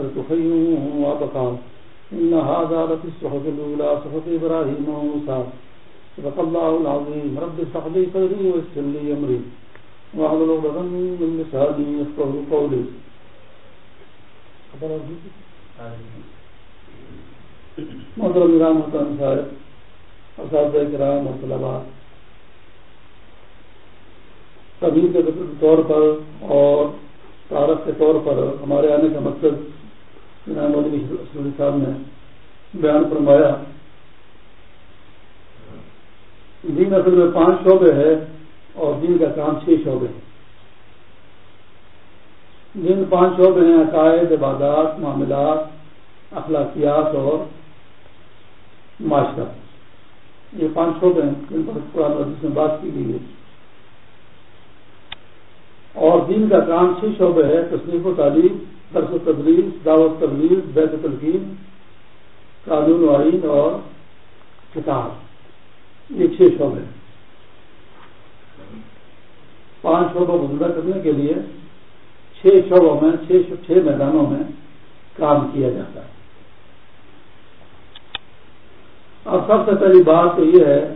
الدنيا والآخرة خير وأبقى إن هذا لفي الصحف الأولى، صحف إبراهيم وموسى صدق الله العظيم. رب اشرح لي صدري ويسر لي أمري. واحلل عقدة من لساني يفقهوا قولي. محترم رام محترم صاحب، اساتذہ کرام اور طلبا تبھی کے طور پر اور تعارف کے طور پر ہمارے آنے کا مقصد مودی صاحب نے بیان فرمایا۔ دین اصل میں پانچ شعبے ہے اور دین کا کام چھ شعبے ہیں۔ جن پانچ شعبے ہیں، عقائد، عبادات، معاملات، اخلاقیات اور معاشرت یہ پانچ شعبے ہیں، جن پر قرآن حدیث میں بات کی گئی ہے۔ اور دین کا کام چھ شعبے ہے تصنیف و تعلیم درس و تبلیغ دعوت تبلیغ، بیت تلقین، قانون و آئین اور کتاب۔ یہ چھ شعبے ہیں۔ پانچ شعبوں کو زندہ کرنے کے لیے چھ شعبوں میں، چھ چھ میدانوں میں کام کیا جاتا ہے۔ اب سب سے پہلی بات تو یہ ہے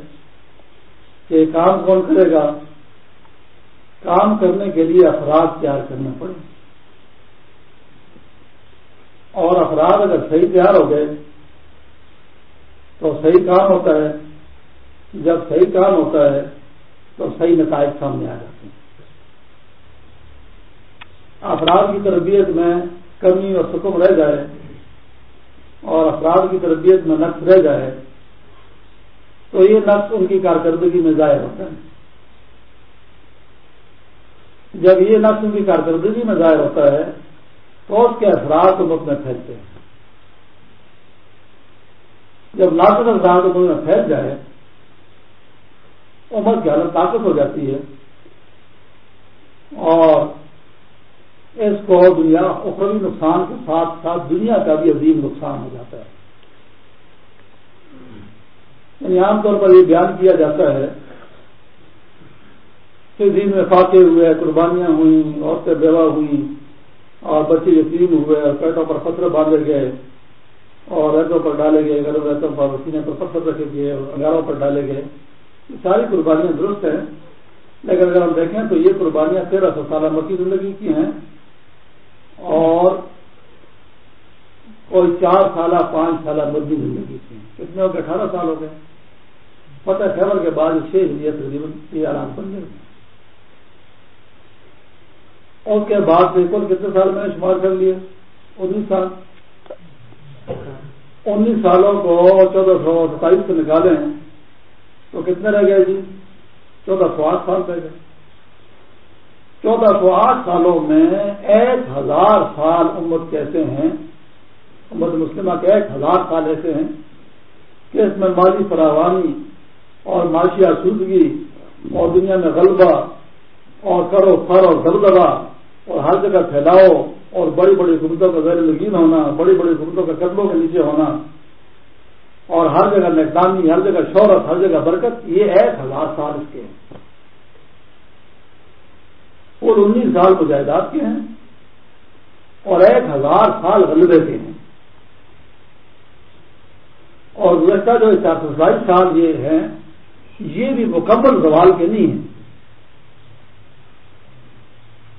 کہ کام کون کرے گا؟ کام کرنے کے لیے افراد تیار کرنا پڑے اور افراد اگر صحیح تیار ہو گئے تو صحیح کام ہوتا ہے، جب صحیح کام ہوتا ہے تو صحیح نتائج سامنے آ جاتے ہیں۔ افراد کی تربیت میں کمی اور سکم رہ جائے اور افراد کی تربیت میں نقص رہ جائے تو یہ نقص ان کی کارکردگی میں ظاہر ہوتا ہے۔ جب یہ نقص ان کی کارکردگی میں ظاہر ہوتا ہے تو اس کے اثرات امت میں پھیلتے ہیں۔ جب لاکھ اثرات امت میں پھیل جائے امت کی حالت طاقت ہو جاتی ہے اور اس کو دنیا اخروی نقصان کے ساتھ ساتھ دنیا کا بھی عظیم نقصان ہو جاتا ہے۔ یعنی عام طور پر یہ بیان کیا جاتا ہے کہ دن میں فاقے ہوئے، قربانیاں ہوئیں، عورتیں بیوہ ہوئیں اور بچے یتیم ہوئے، اور پیٹوں پر پتھر باندھے گئے، اور ریتوں پر ڈالے گئے گرم ریتوں پر سینے پر پتھر رکھے گئے، اور انگاروں پر ڈالے گئے۔ ساری قربانیاں درست ہیں، لیکن اگر ہم دیکھیں تو یہ قربانیاں تیرہ سو سالہ مکی زندگی کی ہیں، اور کوئی چار سالہ، پانچ سالہ مرغی زندگی کی ہیں۔ کتنے ہو گئے؟ اٹھارہ سال ہو گئے۔ فتح خیبر کے بعد چھ ہجری تقریباً یہ آرام بن گئے اس کے بعد بالکل کتنے سال میں نے شمار کر لیے انیس سال۔ انیس سالوں کو چودہ سو ستائیس سے نکالیں تو کتنے رہ گئے جی؟ چودہ سو آٹھ سال رہ گئے۔ چودہ سو آٹھ سالوں میں ایک ہزار سال امت کہتے ہیں، امت مسلمہ کے ایک ہزار سال ایسے ہیں کہ اس میں مالی فراوانی اور معاشی آسودگی اور دنیا میں غلبہ اور کرو فر اور دبدبا اور ہر جگہ پھیلاؤ اور بڑی بڑی حکومتوں کا زیر لگین ہونا، بڑی بڑی حکومتوں کا قدموں کے نیچے ہونا۔ اور ہر جگہ نقدانی ہر جگہ شہرت، ہر جگہ برکت، یہ ایک ہزار سال اس کے ہیں۔ وہ انیس سال مجاہدات کے ہیں اور ایک ہزار سال غلبے کے ہیں۔ اور گزشتہ جو چار سو سال یہ ہیں، یہ بھی مکمل زوال کے نہیں ہیں۔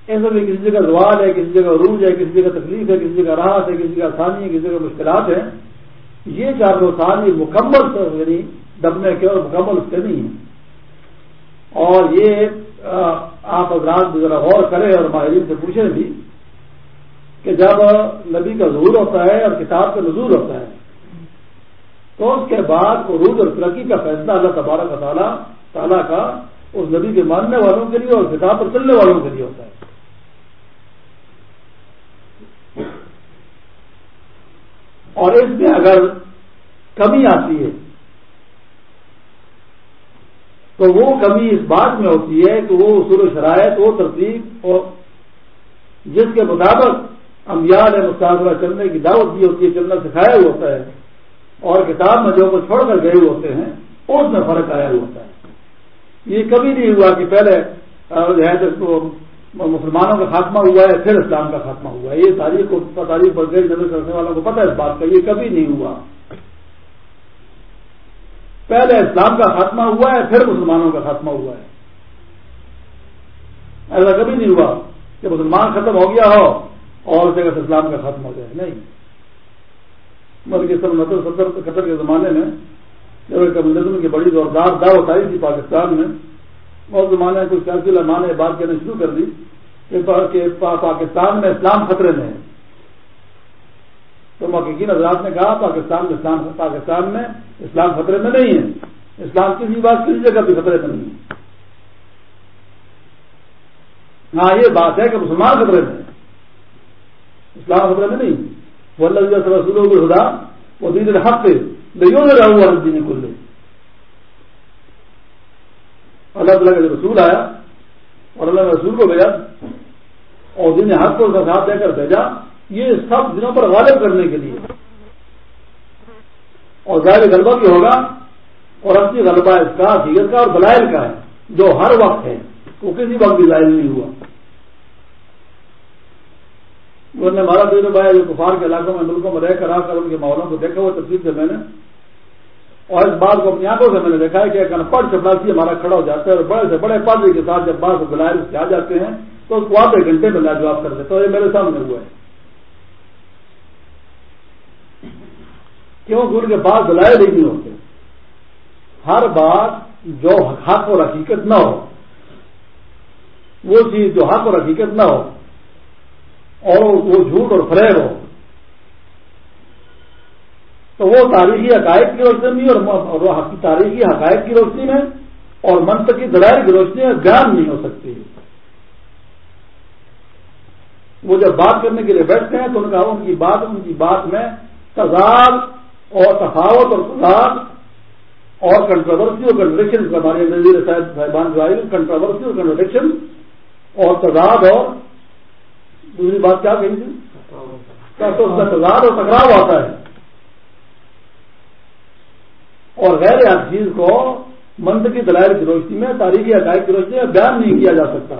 ایسا بھی کسی جگہ زوال ہے، کسی جگہ عروج ہے، کسی جگہ تکلیف ہے، کسی جگہ راحت ہے، کسی جگہ آسانی ہے، کسی جگہ مشکلات ہیں یہ چار سو سال یہ مکمل یعنی دبنے کے اور مکمل اس کے نہیں ہیں اور یہ آپ حضرات ذرا غور کریں اور ماہرین سے پوچھیں بھی کہ جب نبی کا ظہور ہوتا ہے اور کتاب کا نظور ہوتا ہے، تو اس کے بعد عروج اور ترقی کا فیصلہ اللہ تبارک تعالیٰ تعالیٰ کا اس نبی کے ماننے والوں کے لیے اور کتاب پر چلنے والوں کے لیے ہوتا ہے۔ اور اس میں اگر کمی آتی ہے، تو وہ کمی اس بات میں ہوتی ہے کہ وہ اصول و شرائط، وہ ترتیب اور جس کے مطابق امیال مستقبہ چلنے کی دعوت دی ہوتی ہے، چلنا سکھایا ہوا ہوتا ہے اور کتاب میں جو کچھ چھوڑ کر گئے ہوتے ہیں، اس میں فرق آیا ہوتا ہے۔ یہ کبھی نہیں ہوا کہ پہلے جو ہے تو مسلمانوں کا خاتمہ ہوا ہے، پھر اسلام کا خاتمہ ہوا ہے۔ یہ تاریخ کو تاریخ پر گئی نظر کرنے والوں کو پتہ ہے اس بات کا، یہ کبھی نہیں ہوا۔ پہلے اسلام کا خاتمہ ہوا ہے، پھر مسلمانوں کا خاتمہ ہوا ہے۔ ایسا کبھی نہیں ہوا کہ مسلمان ختم ہو گیا ہو اور جگہ سے اسلام کا ختم ہو جائے۔ نہیں۔ بلکہ سن ستر قطر کے زمانے میں جب کمیونزم کی بڑی زوردار دعوت آئی تھی پاکستان میں اور زمانے کچھ سیاسی لمحہ نے بات کرنا شروع کر دی کہ پاکستان میں اسلام خطرے میں ہے۔ تو محققین حضرات نے کہا، پاکستان میں اسلام پاکستان میں اسلام خطرے میں نہیں ہے۔ اسلام کسی بات کسی جگہ بھی خطرے میں نہیں ہے۔ ہاں یہ بات ہے کہ مسلمان خطرے میں اسلام خطرے میں نہیں۔ وہ اللہ رسول خدا وہ دین الحق دیوں نے رہا ہوا دین کل۔ اللہ تعالیٰ کا رسول آیا اور اللہ رسول کو بھیجا اور دن حق کو ساتھ دے کر بھیجا، یہ سب دنوں پر غالب کرنے کے لیے۔ اور ظاہر غلبہ بھی ہوگا اور اپنی غلبہ اس کا، حقیقت کا اور بلائل کا ہے، جو ہر وقت ہے۔ وہ کسی وقت بھی ظاہر نہیں ہوا۔ انہوں نے ہمارا دیر بھائی جو کفار کے علاقوں میں، ملکوں میں رہ کر آ کر ان کے ماحولوں کو دیکھا، وہ تفصیل سے میں نے اور اس بات کو اپنی آنکھوں سے میں نے دیکھا ہے کہ ایک انپڑھ چپڑاسی ہمارا کھڑا ہو جاتا ہے اور بڑے سے بڑے پادری کے ساتھ جب بات بلائے اس کے آ جاتے ہیں، تو اس کو آدھے گھنٹے میں لاجواب کر دیتا یہ میرے سامنے ہوا ہے۔ کیوں؟ ان کے پاس بلائے نہیں ہوتے۔ ہر بات جو حق اور حقیقت نہ ہو، وہ چیز جو حق اور حقیقت نہ ہو، اور وہ جھوٹ اور فریب ہو تو وہ تاریخی حقائق کی روشنی میں اور تاریخی حقائق کی روشنی میں اور منطقی دلائل کی روشنی میں بیان نہیں ہو سکتی۔ وہ جب بات کرنے کے لیے بیٹھتے ہیں تو ان کا ان کی بات ان کی بات میں تضاد اور تفاوت اور تضاد اور کنٹروورسی اور کنٹرڈکشن ہمارے نظیر صاحبان جو آئی کنٹروورسی اور کنٹرڈکشن اور تضاد اور دوسری بات کیا کہی تھی؟ تو اس کا تضاد اور ٹکراؤ آتا ہے۔ اور غیر ہر چیز کو منت کی دلائل کی روشنی میں، تاریخی عقائد کی روشنی میں بیان نہیں کیا جا سکتا۔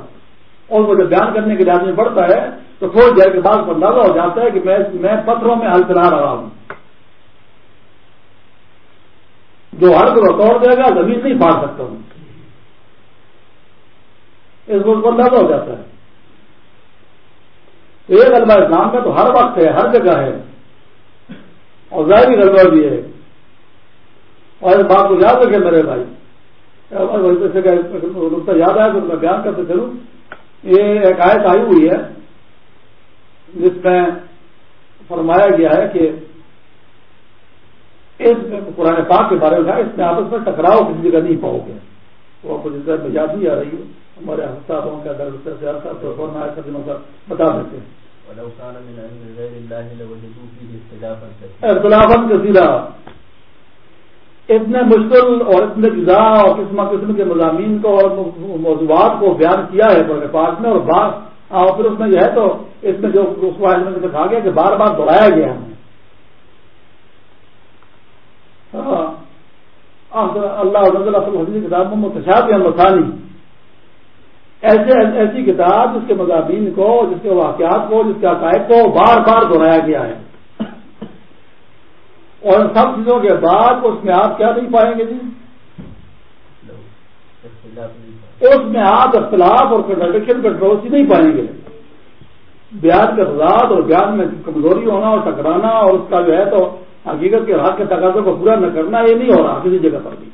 اور وہ جب بیان کرنے کے لیے آدمی بڑھتا ہے، تو تھوڑی دیر کے بعد اندازہ ہو جاتا ہے کہ میں پتھروں میں ہل چلا رہا ہوں۔ جو ہر کو توڑ دے گا، زمین نہیں پھاڑ سکتا ہوں۔ اس کو اندازہ ہو جاتا ہے۔ ایک غلبہ اسلام کا تو ہر وقت ہے، ہر جگہ ہے۔ اور ظاہری غلبہ بھی ہے۔ اور اس بات کو یاد رکھے میرے بھائی۔ نقطہ یاد آیا تو میں بیان کرتے چلوں۔ یہ ایک آیت آئی ہوئی ہے جس میں فرمایا گیا ہے کہ اس پرانے پاک کے بارے میں اس میں آپس میں ٹکراؤ کسی جگہ نہیں پاؤ گے وہ آپ کو جس طرح یاد نہیں آ رہی ہے۔ ہمارے ہفتوں کا در بتا دیتے ہیں۔ اختلاف کثیرہ اتنے مشکل اور اتنے غذا اور قسم قسم کے مضامین کو اور موضوعات کو بیان کیا ہے قرآن پاک میں اور بار اور پھر اس میں جو ہے تو اس میں جو اس کو میں دکھا گیا کہ بار بار دہرایا گیا ہمیں ہاں۔ اللہ کتاب میں متشاد یا مسانی ایسے ایسی کتاب جس کے مضامین کو، جس کے واقعات کو، جس کے عقائد کو بار بار دہرایا گیا ہے۔ اور ان سب چیزوں کے بعد اس میں آپ کیا نہیں پائیں گے جی؟ اس میں آپ اختلاف اور کنٹرڈکشن کنٹروسی نہیں پائیں گے۔ بیان کے افزاد اور بیان میں کمزوری ہونا اور ٹکرانا اور اس کا جو ہے تو حقیقت کے حق کے تقاضوں کو پورا نہ کرنا، یہ نہیں ہو رہا، کسی جگہ پر بھی۔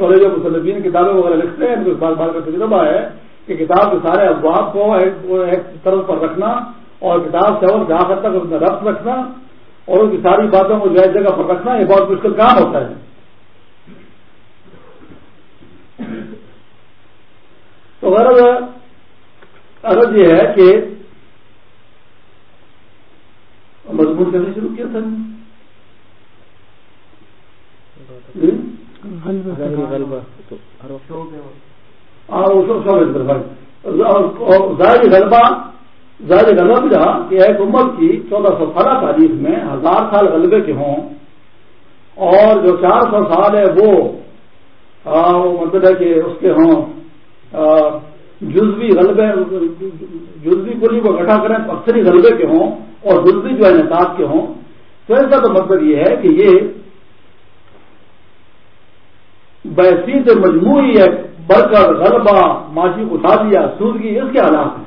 اور جو مصنفین کتابیں وغیرہ لکھتے ہیں، ان کو بار بار کا تجربہ ہے کہ کتاب کے سارے افواہ کو ایک طرف پر رکھنا اور کتاب سے اور جہاں تک اس میں ربط رکھنا اور ان کی ساری باتوں کو ہے جگہ پر رکھنا یہ بہت مشکل کام ہوتا ہے۔ تو غرض عرض یہ ہے کہ مضمون کرنے شروع کیا تھا۔ ظاہر غلبہ ظاہر غلبہ بھی رہا کہ ایک عمر کی چودہ سو اٹھارہ تاریخ میں ہزار سال غلبے کے ہوں اور جو چار سو سال ہے وہ مطلب ہے کہ اس کے ہوں جزوی غلبے، جزوی کلی کو اکٹھا کریں اکثری غلبے کے ہوں اور جزوی جو ہے کے ہوں۔ تو ایسا تو مطلب یہ ہے کہ یہ بحثیت مجموعی ہے بڑھ کر غلبہ معاشی اٹھا دیا سودگی، اس کے حالات ہیں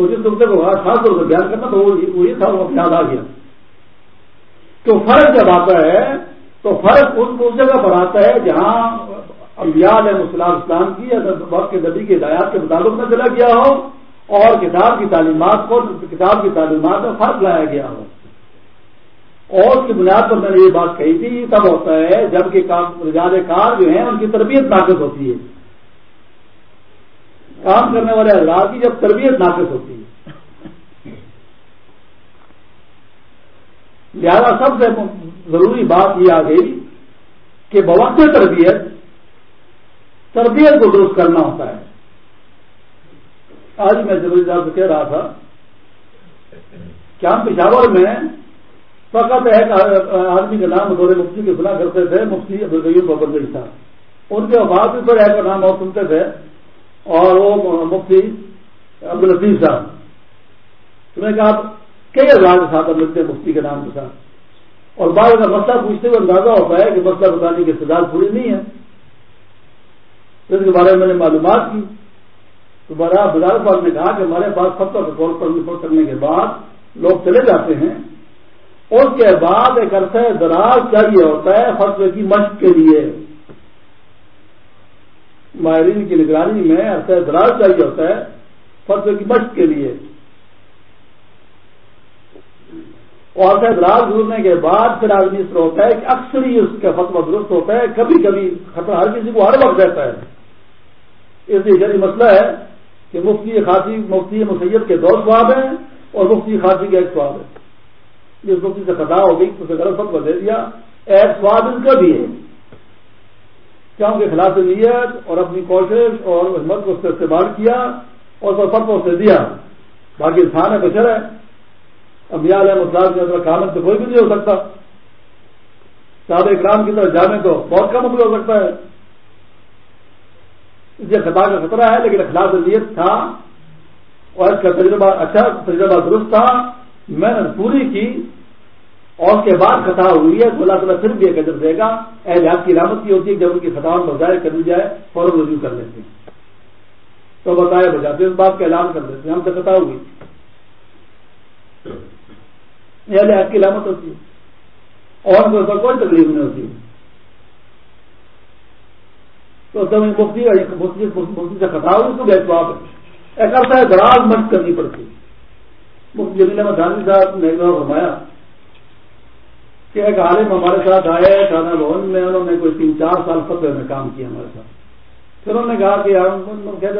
تو جس نقطے کو خاص طور سے بیان کرنا، تو وہ یہ تھا، وہ اپنے یاد آ گیا۔ تو فرق جب آتا ہے، تو فرق اس جگہ پر آتا ہے جہاں انبیاء علیہ مسلم اسلام کی وقت کے نبی کے ہدایات کے مطابق میں چلا گیا ہو اور کتاب کی تعلیمات کو کتاب کی تعلیمات میں فرق لایا گیا ہو۔ اور اس کی بنیاد پر میں نے یہ بات کہی تھی، تب ہوتا ہے جبکہ رجال کار جو ہیں، ان کی تربیت ناقص ہوتی ہے۔ کام کرنے والے حضرات کی جب تربیت ناقص ہوتی ہے۔ لہذا سب سے ضروری بات یہ آ گئی کہ بوقت تربیت تربیت کو درست کرنا ہوتا ہے۔ آج میں جب سے کہہ رہا تھا کہ ہم پشاور میں فقط ایک آدمی کا نام دور مفتی کے سنا کرتے تھے، مفتی ابدیب بابر صاحب۔ ان کے بعد بھی پر ایک کا نام اور سنتے تھے۔ اور وہ مفتی عبد الطیف صاحب۔ تو میں کہا، آپ کئی ہزار کے ساتھ ملتے ہیں مفتی کے نام کے ساتھ؟ اور بعض اگر مسئلہ پوچھتے ہوئے اندازہ ہوتا ہے کہ مسئلہ بتانے کی سزا پوری نہیں ہے۔ اس کے بارے میں نے معلومات کی۔ تو بڑا بزار صاحب نے کہا کہ ہمارے پاس فتح کا کال پر رپورٹ کرنے کے بعد لوگ چلے جاتے ہیں۔ اس کے بعد ایک عرصہ دراز چاہیے ہوتا ہے فتو کی مشق کے لیے۔ ماہرین کی نگرانی میں عرصہ دراز چاہیے ہوتا ہے فتو کی مشق کے لیے۔ اور عرصہ دراز گزرنے کے بعد پھر آدمی اس طرح ہوتا ہے کہ اکثر ہی اس کا فتو درست ہوتا ہے، کبھی کبھی خطرہ ہر کسی کو ہر وقت رہتا ہے۔ اس لیے یعنی مسئلہ ہے کہ مفتی خاصی، مفتی مسیب کے دو سواب ہیں اور مفتی خاصی کا ایک سواب ہے جس مفتی سے خطا ہو گئی اسے غلط فتو دے دیا، ایک سواب ان کا بھی ہے۔ کیا ان کے خلاف نیت اور اپنی کوشش اور ہمت کو اس سے استعمال کیا اور سب فتو سے دیا۔ باقی انسان ہے، بشر ہے۔ اب علیہ مسلم کے اندر کامل تو کوئی بھی نہیں ہو سکتا۔ صاحب اکرام کی طرف جانے تو بہت کم ہو سکتا ہے۔ یہ خطا کا خطرہ ہے، لیکن اخلاق نیت تھا۔ اور اس کا تجربہ اچھا تجربہ درست تھا۔ میں نے پوری کی۔ اور اس کے بعد خطا ہوئی ہے تو اللہ تعالیٰ پھر بھی ایک اجر دے گا احتیاط کی علامت کی ہوتی ہے جب ان کی خطاؤں پر ظاہر کر دی جائے، فوراً رجوع کر لیتے ہیں۔ تو بتائے بجاتے اس بات کا اعلان کر دیتے ہیں، ہم سے خطا ہوئی۔ یہ لحاظ کی علامت ہوتی ہے۔ اور کوئی تکلیف نہیں ہوتی۔ تو تم مفتی مفتی سے خطا ہوئی تو بیٹھ آپ ایک عرصہ ہے دراز مشق کرنی پڑتی۔ مفتی جمیل احمد صاحب نے فرمایا کہ ایک عالم ہمارے ساتھ آئے، تھانہ بھون میں، انہوں نے کوئی تین چار سال فتح میں کام کیا ہمارے ساتھ۔ پھر انہوں نے کہا کہ ہم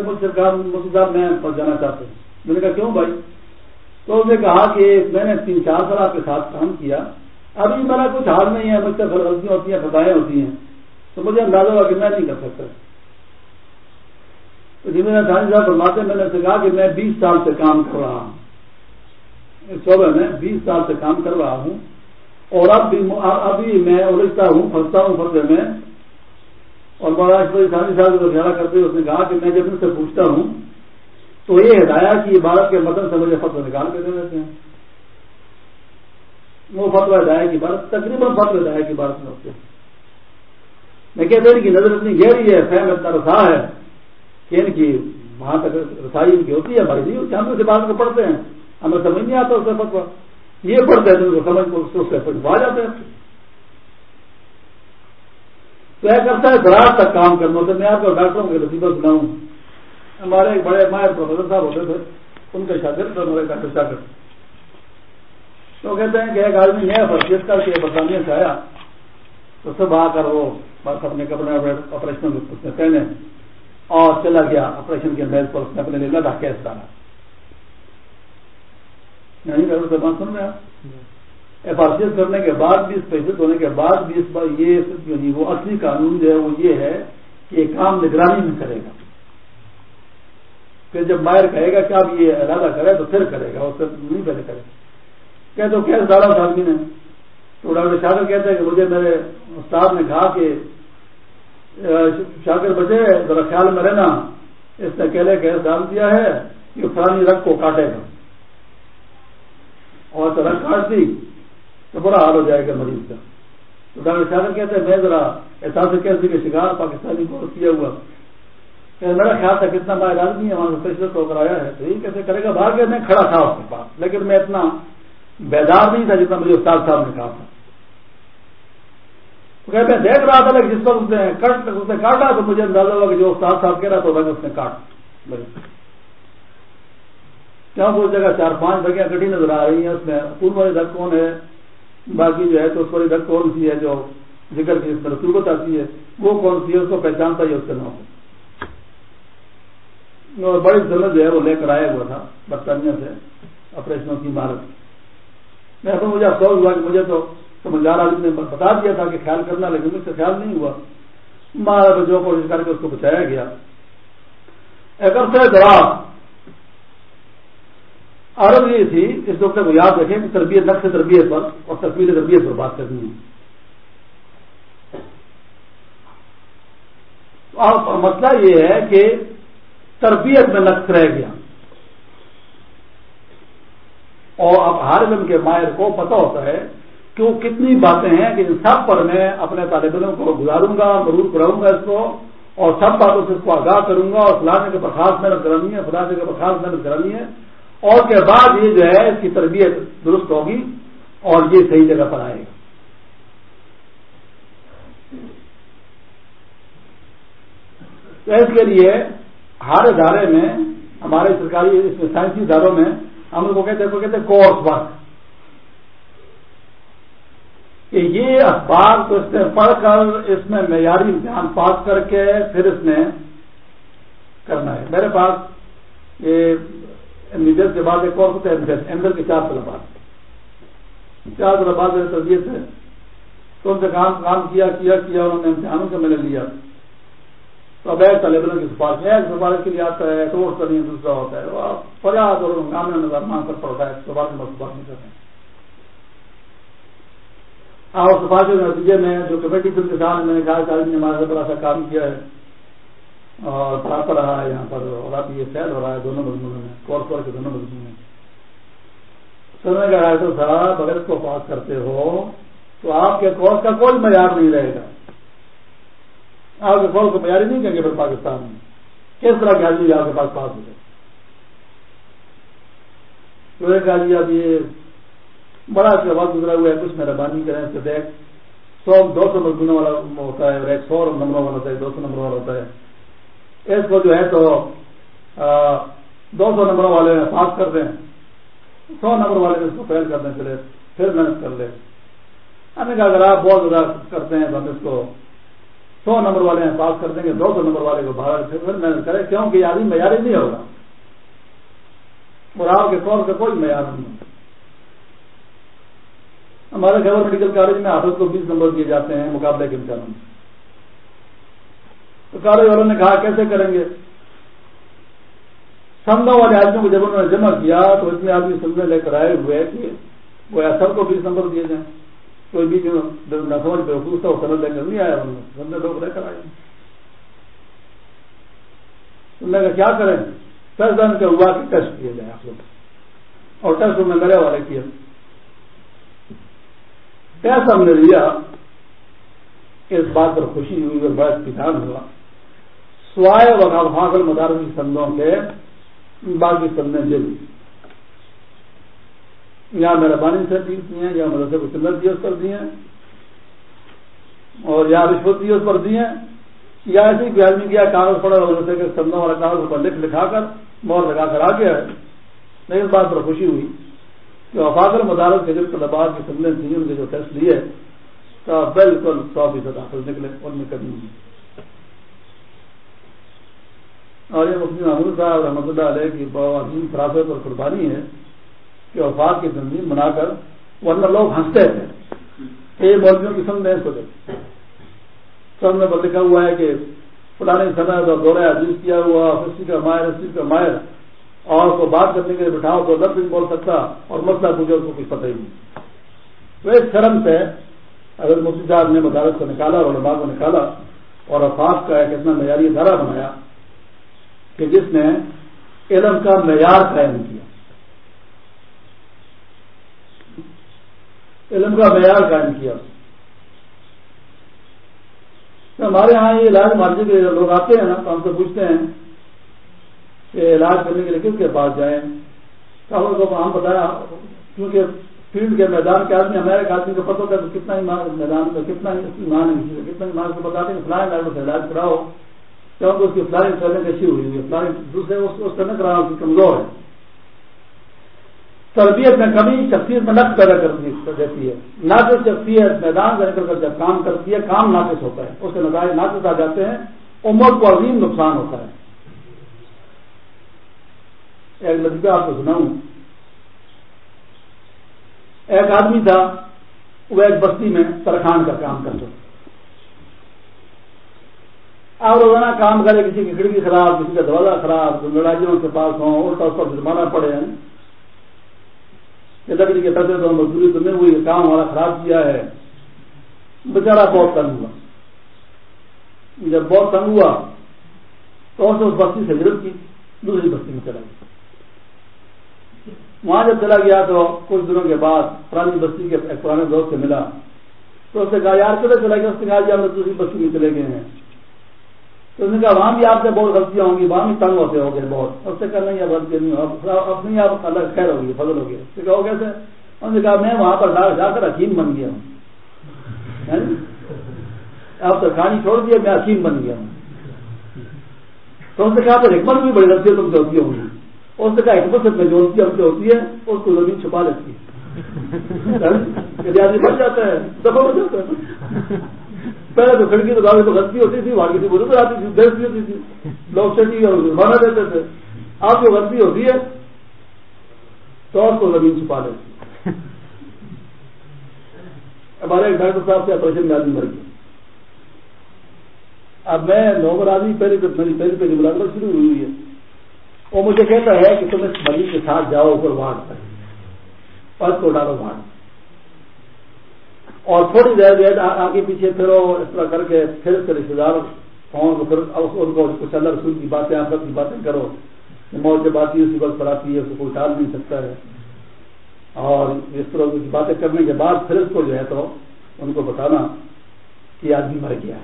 مجھ سے کہا مفتی صاحب میں پر جانا چاہتے ہیں میں نے کہا، کیوں بھائی؟ تو انہوں نے کہا کہ میں نے تین چار سال آپ کے ساتھ کام کیا۔ ابھی میرا کچھ حال نہیں ہے، مجھ سے غلطیاں ہوتی ہیں خطائیں ہوتی ہیں۔ تو مجھے اندازہ ہوا کہ میں نہیں کر سکتا۔ تو جی میں صاحب فرماتے میں نے کہا کہ میں بیس سال سے کام کر رہا ہوں۔ اس شعبے میں بیس سال سے کام کر رہا ہوں۔ اور اب بھی ابھی میں الجھتا ہوں، پھنستا ہوں فرضے میں۔ اور بڑا ثانی صاحب کو گھیرا کرتے ہوئے اس نے کہا کہ میں جب ان سے پوچھتا ہوں، تو یہ ہدایات کی عبارت کے مدن سے مجھے فتو نکال کے دے دیتے ہیں۔ وہ فتو ہدایت کی بات تقریباً فتو ہدایت کی بات میں ہوتے ہیں۔ میں کہتے ہیں کہ نظر اتنی گہری ہے، فہم اتنا رسا ہے کہ ان کی وہاں تک رسائی ان کی ہوتی ہے ہماری نہیں ہم اسے بات کو پڑھتے ہیں۔ ہمیں سمجھ نہیں آتا اس سے فتوا یہ پڑھتے ہیں تو سمجھ کو اس سے پڑھوا جاتے ہیں تو ایک کرتا ہے دراز تک کام کرنا تو میں آپ کو ڈاکٹروں کے نصیبت سناؤں۔ ہمارے ایک بڑے ماہر پروفیسر صاحب ہوتے تھے۔ ان کا شاگرد تھا ہمارے ڈاکٹر شاگرد۔ تو کہتے ہیں کہ ایک آدمی نیا فرسیت کر کے برطانیہ سے آیا۔ تو سب آ کر وہ بس اپنے کپڑے آپریشن پہنے اور چلا گیا۔ آپریشن کے میز پر اس نے اپنے لیے لگا کیس ڈالا۔ نہیں ڈاکٹر صاحب سن رہے سی ایس کرنے کے بعد بھی اسپیشل ہونے کے بعد بھی اس پر یہ وہ اصلی قانون جو ہے وہ یہ ہے کہ کام نگرانی میں کرے گا۔ پھر جب مائر کہے گا کہ آپ یہ ارادہ کرے تو پھر کرے گا اس سے نہیں پہلے کرے۔ کہ تو ڈالا تھا آدمی نے۔ تو ڈاکٹر شاگر کہتے ہیں کہ مجھے میرے استاد نے کہا کہ شاگر بچے ذرا خیال میں رہنا۔ اس نے اکیلے گیس ڈال دیا ہے کہ فلانی رنگ کو کاٹے گا۔ اور رنگ کاٹ دی تو بڑا حال ہو جائے گا مریض کا۔ تو ڈاکٹر شاگر کہتے ہیں، میں ذرا احساس کیسے کے شکار پاکستانی کو کیا ہوا۔ میرا خیال تھا کتنا مائل آدمی ہے، وہاں سے فیصلہ ہو کر آیا ہے، تو یہ کیسے کرے گا باہر کے میں کھڑا تھا اس کے پاس۔ لیکن میں اتنا بیدار نہیں تھا جتنا مجھے استاد صاحب نے کہا تھا۔ تو کہتے ہیں، دیکھ رہا تھا، لیکن جس وقت اس نے کاٹا، تو مجھے اندازہ ہوا کہ جو استاد صاحب کہہ رہا تو اس نے کاٹ کیا اس جگہ چار پانچ جگہ کٹی نظر آ رہی ہیں، اس میں پور والی دھک کون ہے؟ باقی جو ہے تو اس والی دھک کون سی ہے جو ذکر کی اس میں رسوبت آتی ہے؟ وہ کون سی ہے؟ اس کو پہچانتا ہی اس کے نام اور بڑی ضرورت جو ہے وہ لے کر آیا ہوا تھا، برطانیہ سے آپریشنوں کی عمارت میں تو مجھے افسوس ہوا کہ مجھے تو سمجھدار آدمی نے بتا دیا تھا کہ خیال کرنا، لیکن مجھ سے خیال نہیں ہوا۔ مارا جو کوشش کر کے اس کو بچایا گیا۔ ایک عرصے دوران عرب یہ تھی، اس ڈاکٹر کو یاد رکھیں کہ تربیت نقص تربیت پر اور تصویر تربیت پر بات کرنی ہے۔ مسئلہ یہ ہے کہ تربیت میں نقص رہ گیا۔ اور اب ہر علم کے ماہر کو پتہ ہوتا ہے کہ وہ کتنی باتیں ہیں کہ ان سب پر میں اپنے طالب علم کو گزاروں گا، مرور کراؤں گا اس کو اور سب باتوں سے اس کو آگاہ کروں گا اور فلانے کے برخاست محنت کرانی ہے فلانے کے برخاست محنت کرانی ہے۔ اور کے بعد یہ جو ہے اس کی تربیت درست ہوگی اور یہ صحیح جگہ پر آئے گا۔ تو اس کے لیے ہر ادارے میں، ہمارے سرکاری اس میں سائنسی اداروں میں، ہم لوگ کو کہتے ہیں کہتے ہیں کورس ورک کہ یہ اخبار کو اس نے پڑھ کر، اس میں معیاری امتحان پاس کر کے پھر اس نے کرنا ہے۔ میرے پاس یہ میڈر کے بعد ایک اور ہوتا ہے اندر کے چار طلبات چار طلبات میرے تربیت ہے تو ان سے کام کام کیا کیا کیا انہوں نے امتحانوں سے میں نے لیا تو اب ایک طالب علم کی سفارش ایک سفارش کے لیے آتا ہے تو اس کا نہیں دوسرا ہوتا ہے وہ فریاد اور ہنگامے نظر مان کر پڑتا ہے سفارش میں سفارش نہیں کرتے اور سفارش کے نتیجے میں جو کمیٹی کے ساتھ میں نے کہا کہ آدمی نے ہمارے بڑا سا کام کیا ہے اور پڑھاتا رہا ہے یہاں پر، اور اب یہ فیل ہو رہا ہے، دونوں مضمونوں میں کورس ور کے دونوں مضمون میں۔ سننے کا ہے تو صاحب، اگر اس کو پاس کرتے ہو تو آپ کے کورس کا کوئی معیار نہیں رہے گا۔ آپ کے کورس کو معیاری نہیں کریں گے پھر پاکستان میں۔ کس طرح کے آدمی جی، آپ کے پاس پاس ہو جائے۔ تو کہا جی اب یہ بڑا اس کا وقت گزرا ہوا ہے، کچھ مہربانی کریں اس دیکھ۔ سو دو سو مضمونوں والا ہوتا ہے، اور ایک سو نمبروں والا ہوتا ہے دو سو نمبروں والا ہوتا ہے۔ اس کو جو ہے تو دو سو نمبر والے پاس کر دیں۔ سو نمبر والے اس کو فیل کر دیں، چلے، پھر محنت کر لیں۔ ہم نے کہا، اگر آپ بہت زیادہ کرتے ہیں تو ہم اس کو سو نمبر والے ہیں، پاس کر دیں گے، دو سو نمبر والے کو باہر پھر پھر محنت کرے کیوں کہ آدمی معیاری نہیں ہوگا۔ اور آپ کے طور سے کوئی معیار نہیں ہمارے خیبر میڈیکل کالج میں حافظ کو بیس نمبر دیے جاتے ہیں، مقابلے کے امتحانوں میں۔ تو کالج والوں نے کہا، کیسے کریں گے؟ سمجھا والے آدمیوں کو جب انہوں نے جمع کیا تو اتنے آدمی سمجھنے لے کر آئے ہوئے کہ وہ سب کو بیس نمبر دیے جائیں۔ کوئی بھی نہ سمجھ پہ پوچھتا وہ سمجھ لے کر نہیں آیا انہوں نے۔ سمجھنے لوگ لے کر آئے۔ نے کہا، کیا کریں؟ فیصلہ ان کا ہوا کہ ٹیسٹ کیے جائے آپ لوگ۔ اور ٹیسٹ میں میرے والے کیا۔ ٹیسٹ ہم نے لیا، اس بات پر خوشی ہوئی اور بڑا اطمینان ہوا۔ سوائے وغیرہ حاصل مدارس کی سندوں کے باقی سندیں جل یا مہربانی سے دی ہیں، یا مدرسے کو سنت دیوس پر دیے اور یا رشوت دیوس پر دیے یا ایسی بھی آدمی کیا کاغذ پڑا مدرسے کے سندوں والا کاغذ پر لکھ لکھا کر مور لگا کر آ گیا ہے۔ لیکن اس بات پر خوشی ہوئی کہ وفاقر مدارس کے جب طلبا کی سندیں تھیں، ان کے جو ٹیسٹ لیے، تو بالکل سو فیصد حاصل نکلے، ان میں کمی نہیں اور یہ مفتی محمود صاحب رحمۃ اللہ علیہ کی عظیم فراست اور قربانی ہے کہ وفات کی تنظیم بنا کر ورنہ لوگ ہنستے تھے۔ یہ مولویوں کی سمجھ اس کو دیکھ۔ سب میں لکھا ہوا ہے کہ پرانے سمے اور دورہ عزیز کیا ہوا فصی کا ماہر اسی کا ماہر۔ اور کو بات کرنے کے لیے بٹھاؤ تو لفظ نہیں بول سکتا اور مسئلہ پوچھے اس کو کچھ پتہ ہی نہیں۔ تو اس شرم سے اگر مفتی صاحب نے مدارت کو نکالا اور علماء کو نکالا اور افاق کا ایک اتنا معیاری ادارہ بنایا۔ کہ جس نے علم کا معیار قائم کیا علم کا معیار قائم کیا ہمارے یہاں یہ علاج مارجی کے لوگ آتے ہیں نا تو ہم سے پوچھتے ہیں کہ علاج کرنے کے لیے کس کے پاس جائیں تو ہم بتایا کیونکہ فیلڈ کے میدان کے آدمی ہمارے آدمی کو پتہ ہوتا ہے کتنا ہی میدان میں کتنا ہی ایمان ہے کتنا ایمان کو بتاتے ہیں فلاں ڈاکٹر سے علاج کراؤ کیونکہ اس کی فلائنگ چلنے کیسی ہوئی ہوئی ہے فلائنگ دوسرے اس سے کرا اس کی کمزور ہے تربیت میں کمی شخصیت میں نقص پیدا کر دیتی ہے ناقص شخصیت میدان سے نکل کر جب کام کرتی ہے کام ناقص ہوتا ہے اس کے نتائج ناقص آ جاتے ہیں عمر کو عظیم نقصان ہوتا ہے ایک لڑکا آپ کو سناؤں ایک آدمی تھا وہ ایک بستی میں ترخان کا کام کرتا تھا آپ روزانہ کام کرے کسی کی کھڑکی خراب، کسی کا دروازہ خراب لڑائیوں کے پاس ہوں الٹا اس پر جرمانہ پڑے ہیں۔ لکڑی کے پیسے تو مزدوری تو نہیں ہوئی کام ہمارا خراب کیا ہے۔ بیچارہ بہت تنگ ہوا۔ جب بہت تنگ ہوا، تو اس بستی سے ہجرت کی، دوسری بستی میں چلا گیا۔ وہاں جب چلا گیا، تو کچھ دنوں کے بعد پرانی بستی کے ایک پرانے دوست سے ملا۔ تو اس نے کہا، یار چلے چلا گیا؟ اس نے کہا جی ہم دوسری بستی میں چلے گئے ہیں۔ تو اس نے کہا، وہاں بھی آپ سے بہت غلطیاں ہوں گی، وہاں بھی تنگ ہوتے ہو گئے بہت۔ اس سے کہا، نہیں، اب غلطی نہیں ہو، اب نہیں آپ الگ، خیر ہوگی فضل ہوگی ہو گیا کہو کیسے؟ انہوں نے کہا، میں وہاں پر جا کر حکیم بن گیا ہوں۔ جی؟ آپ تو کھانی چھوڑ دیا میں حکیم بن گیا ہوں۔ تو اس نے کہا تو حکمت بھی بڑی غلطی تم سے ہوتی ہوں گی اس نے کہا، حکمت سے جو ہوتی ہے ہم سے ہوتی ہے، اس کو زمین چھپا لیتی ہے۔ بچ جی؟ جاتا ہے دفاع ہو جاتا ہے۔ پہلے تو کھڑکی تو تو غلطی ہوتی تھی، وہاں کسی بربر آتی تھی بیستی ہوتی تھی، لوگ چٹی اور مانا دیتے تھے۔ آپ جو غلطی ہوتی ہے، تو آپ کو زمین چھپا لیتی۔ ہمارے ایک ڈاکٹر صاحب سے آپریشن میں آدمی مر گیا۔ اب میں نوبر آدمی پہلے تو میری پہلی پہلی ملاقات شروع ہوئی ہے۔ وہ مجھے کہتا ہے کہ تم اس مریض کے ساتھ جاؤ، اوپر وارڈ پر۔ پس کو ڈالو وارڈ اور تھوڑی دیر دیر آگے پیچھے پھرو اس طرح کر کے پھر اس کے رشتے دار ہوں پھر ان کو کچھ اللہ رسول کی باتیں آفت کی باتیں کرو۔ موت جب آتی ہے، اسی وقت پڑھاتی ہے، اس کو کوئی ٹال نہیں سکتا ہے۔ اور اس طرح کی باتیں کرنے کے بعد پھر اس کو جو ہے تو ان کو بتانا کہ آدمی مر گیا۔ ہے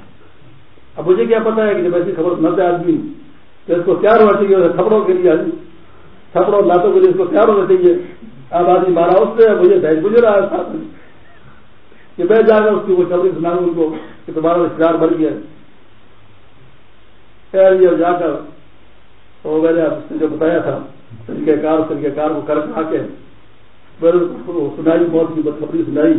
اب مجھے کیا پتا ہے کہ جب ایسی خبر نہ دے آدمی، تو اس کو تیار ہونا چاہیے تھپڑوں کے لیے۔ آدمی لاتوں کے لیے اس کو تیار ہونا چاہیے۔ اب آدمی مارا اس سے مجھے بھیج مجھے رہا ہے۔ ساتھ میں کہ میں جا کر اس کی وہ خبریں سنا ان کو کہ تمہارا رشتے دار بن گیا۔ خیر جا کر۔ تو میں نے اس نے جو بتایا تھا، طریقہ کار طریقہ کار کو کر کھا کے۔ سنائی موت کی بدخبری سنائی۔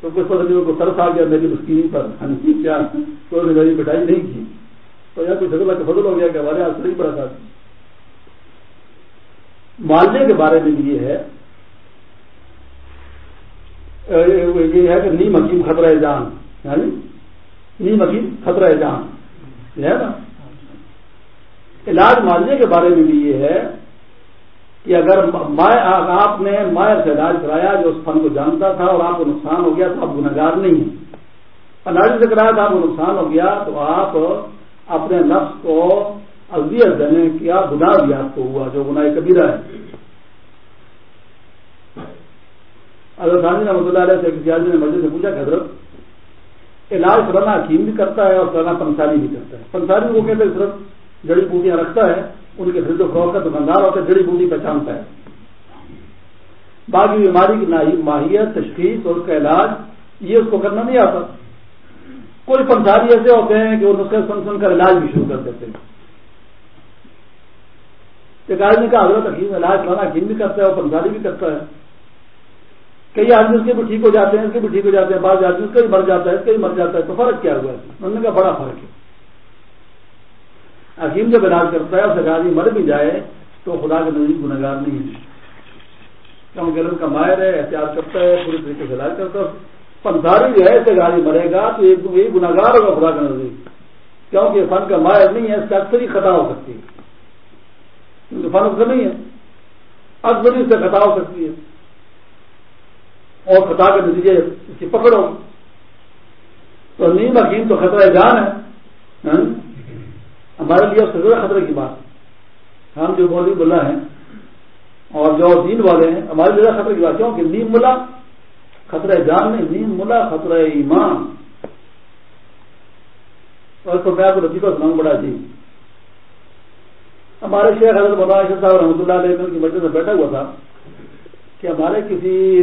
تو کچھ پتہ نہیں کو ترس آ گیا میری مسکینی پر۔ ہم کی کیا؟ تو نے میری پٹائی نہیں کی۔ تو یا کوئی سگلا کا فضل ہو گیا کہ ہمارے ہاتھ نہیں پڑا تھا۔ معالجے کے بارے میں بھی یہ ہے یہ ہے کہ نیم حکیم خطرہ جان یعنی نیم حکیم خطرہ جان یہ ہے نا؟ علاج معالجے کے بارے میں بھی یہ ہے کہ اگر آپ نے مائر سے علاج کرایا جو اس فن کو جانتا تھا اور آپ کو نقصان ہو گیا تو آپ گناگار نہیں ہیں۔ اناج سے کرایا تھا آپ کو نقصان ہو گیا تو آپ اپنے نفس کو اذیت دینے کیا گناہ بھی آپ کو ہوا جو گناہ کبیرہ ہے۔ اگر گاندھی رحمۃ اللہ علیہ سے کسی آدمی نے مسجد سے پوچھا کہ حضرت علاج فلانا حکیم بھی کرتا ہے اور فلانا پنساری بھی کرتا ہے۔ پنساری وہ کہتے ہیں صرف جڑی بوٹیاں رکھتا ہے، ان کے خرید و فروغ کا دکاندار ہوتا ہے، جڑی بوٹی پہچانتا ہے۔ باقی بیماری کی ماہیت، تشخیص اور اس کا علاج، یہ اس کو کرنا نہیں آتا۔ کوئی پنساری ایسے ہوتے ہیں کہ وہ نسخے سن سن کر علاج بھی شروع کر دیتے ہیں۔ ایک آدمی کا حضرت حکیم علاج فلانا حکیم بھی کرتا ہے اور پنساری بھی کرتا ہے۔ کئی آدمی اس کے بھی ٹھیک ہو جاتے ہیں، اس کے بھی ٹھیک ہو جاتے ہیں بعض آدمی اس کا بھی مر جاتا ہے، اس کا بھی مر جاتا ہے، تو فرق کیا ہوا؟ ہے انہوں نے کہا بڑا فرق ہے۔ حکیم جب علاج کرتا ہے اور آدمی مر بھی جائے تو خدا کے نزدیک گناگار نہیں ہے۔ کیونکہ کا ماہر ہے، احتیاط کرتا ہے، پوری طریقے سے علاج کرتا ہے۔ پنساری جو ہے ایسے گاڑی مرے گا تو یہ گناگار ہوگا خدا کے نزدیک۔ کیونکہ فن کا ماہر نہیں ہے، اس سے اکثر ہی خطا ہو سکتی ہے۔ کیونکہ فن اس کا نہیں ہے۔ اکثر ہی اس سے خطا ہو سکتی ہے۔ اور خطا کے نتیجے اس کی پکڑ ہوگی۔ تو نیم حکیم تو خطرہ جان ہے ہاں؟ ہمارے لیے سب سے زیادہ خطرے کی بات۔ ہم جو بولی بلا ہیں اور جو دین والے ہیں، ہمارے لیے زیادہ خطرے کی بات۔ کیوں کہ نیم ملا خطرہ جان نہیں، نیم ملا خطرہ ایمان۔ اور تو میں آپ کو لطیفہ سناؤں بڑا جی ہمارے شیخ حضرت مولانا صاحب رحمۃ اللہ علیہ کی وجہ سے بیٹھا ہوا تھا کہ ہمارے کسی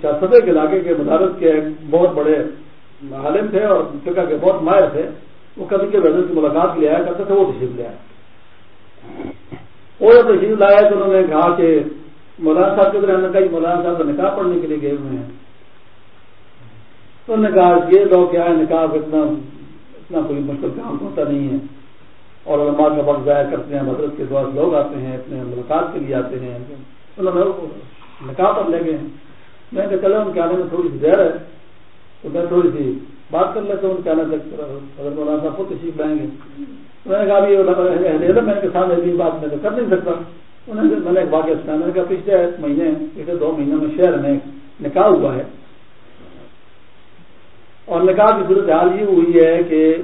سطح کے علاقے کے مدارس کے بہت بڑے عالم تھے اور فقہ کے بہت ماہر تھے، وہ کبھی کے وزن کی ملاقات لے آیا کرتے تھے، وہ تشریف لے آئے۔ وہ جب تشریف لایا تو انہوں نے کہا کہ مولانا صاحب کے نے کہا مولانا صاحب تو نکاح پڑھنے کے لیے گئے ہوئے ہیں۔ تو انہوں نے کہا یہ لوگ کیا ہے نکاح اتنا اتنا کوئی مشکل کام ہوتا نہیں ہے۔ اور علماء کا وقت ضائع کرتے ہیں مدرس کے دوست لوگ آتے ہیں، اپنے ملاقات کے لیے آتے ہیں۔ نکاح پر لے گئے ہیں۔ میں نے چلا ان کے آنے میں تھوڑی سی دیر ہے۔ تو میں تھوڑی سی بات کر لیتا ہوں، ان کے آنے تک۔ اگر مولانا صاحب خود تشریف لائیں گے۔ میں نے کہا بھی میں کے ساتھ ایسی بات میں تو کر نہیں سکتا۔ انہوں نے میں نے ایک واقعہ سنا میں نے کہا، پچھلے مہینے، پچھلے دو مہینوں میں شہر میں نکاح ہوا ہے۔ اور نکاح کی صورت حال یہ ہوئی ہے کہ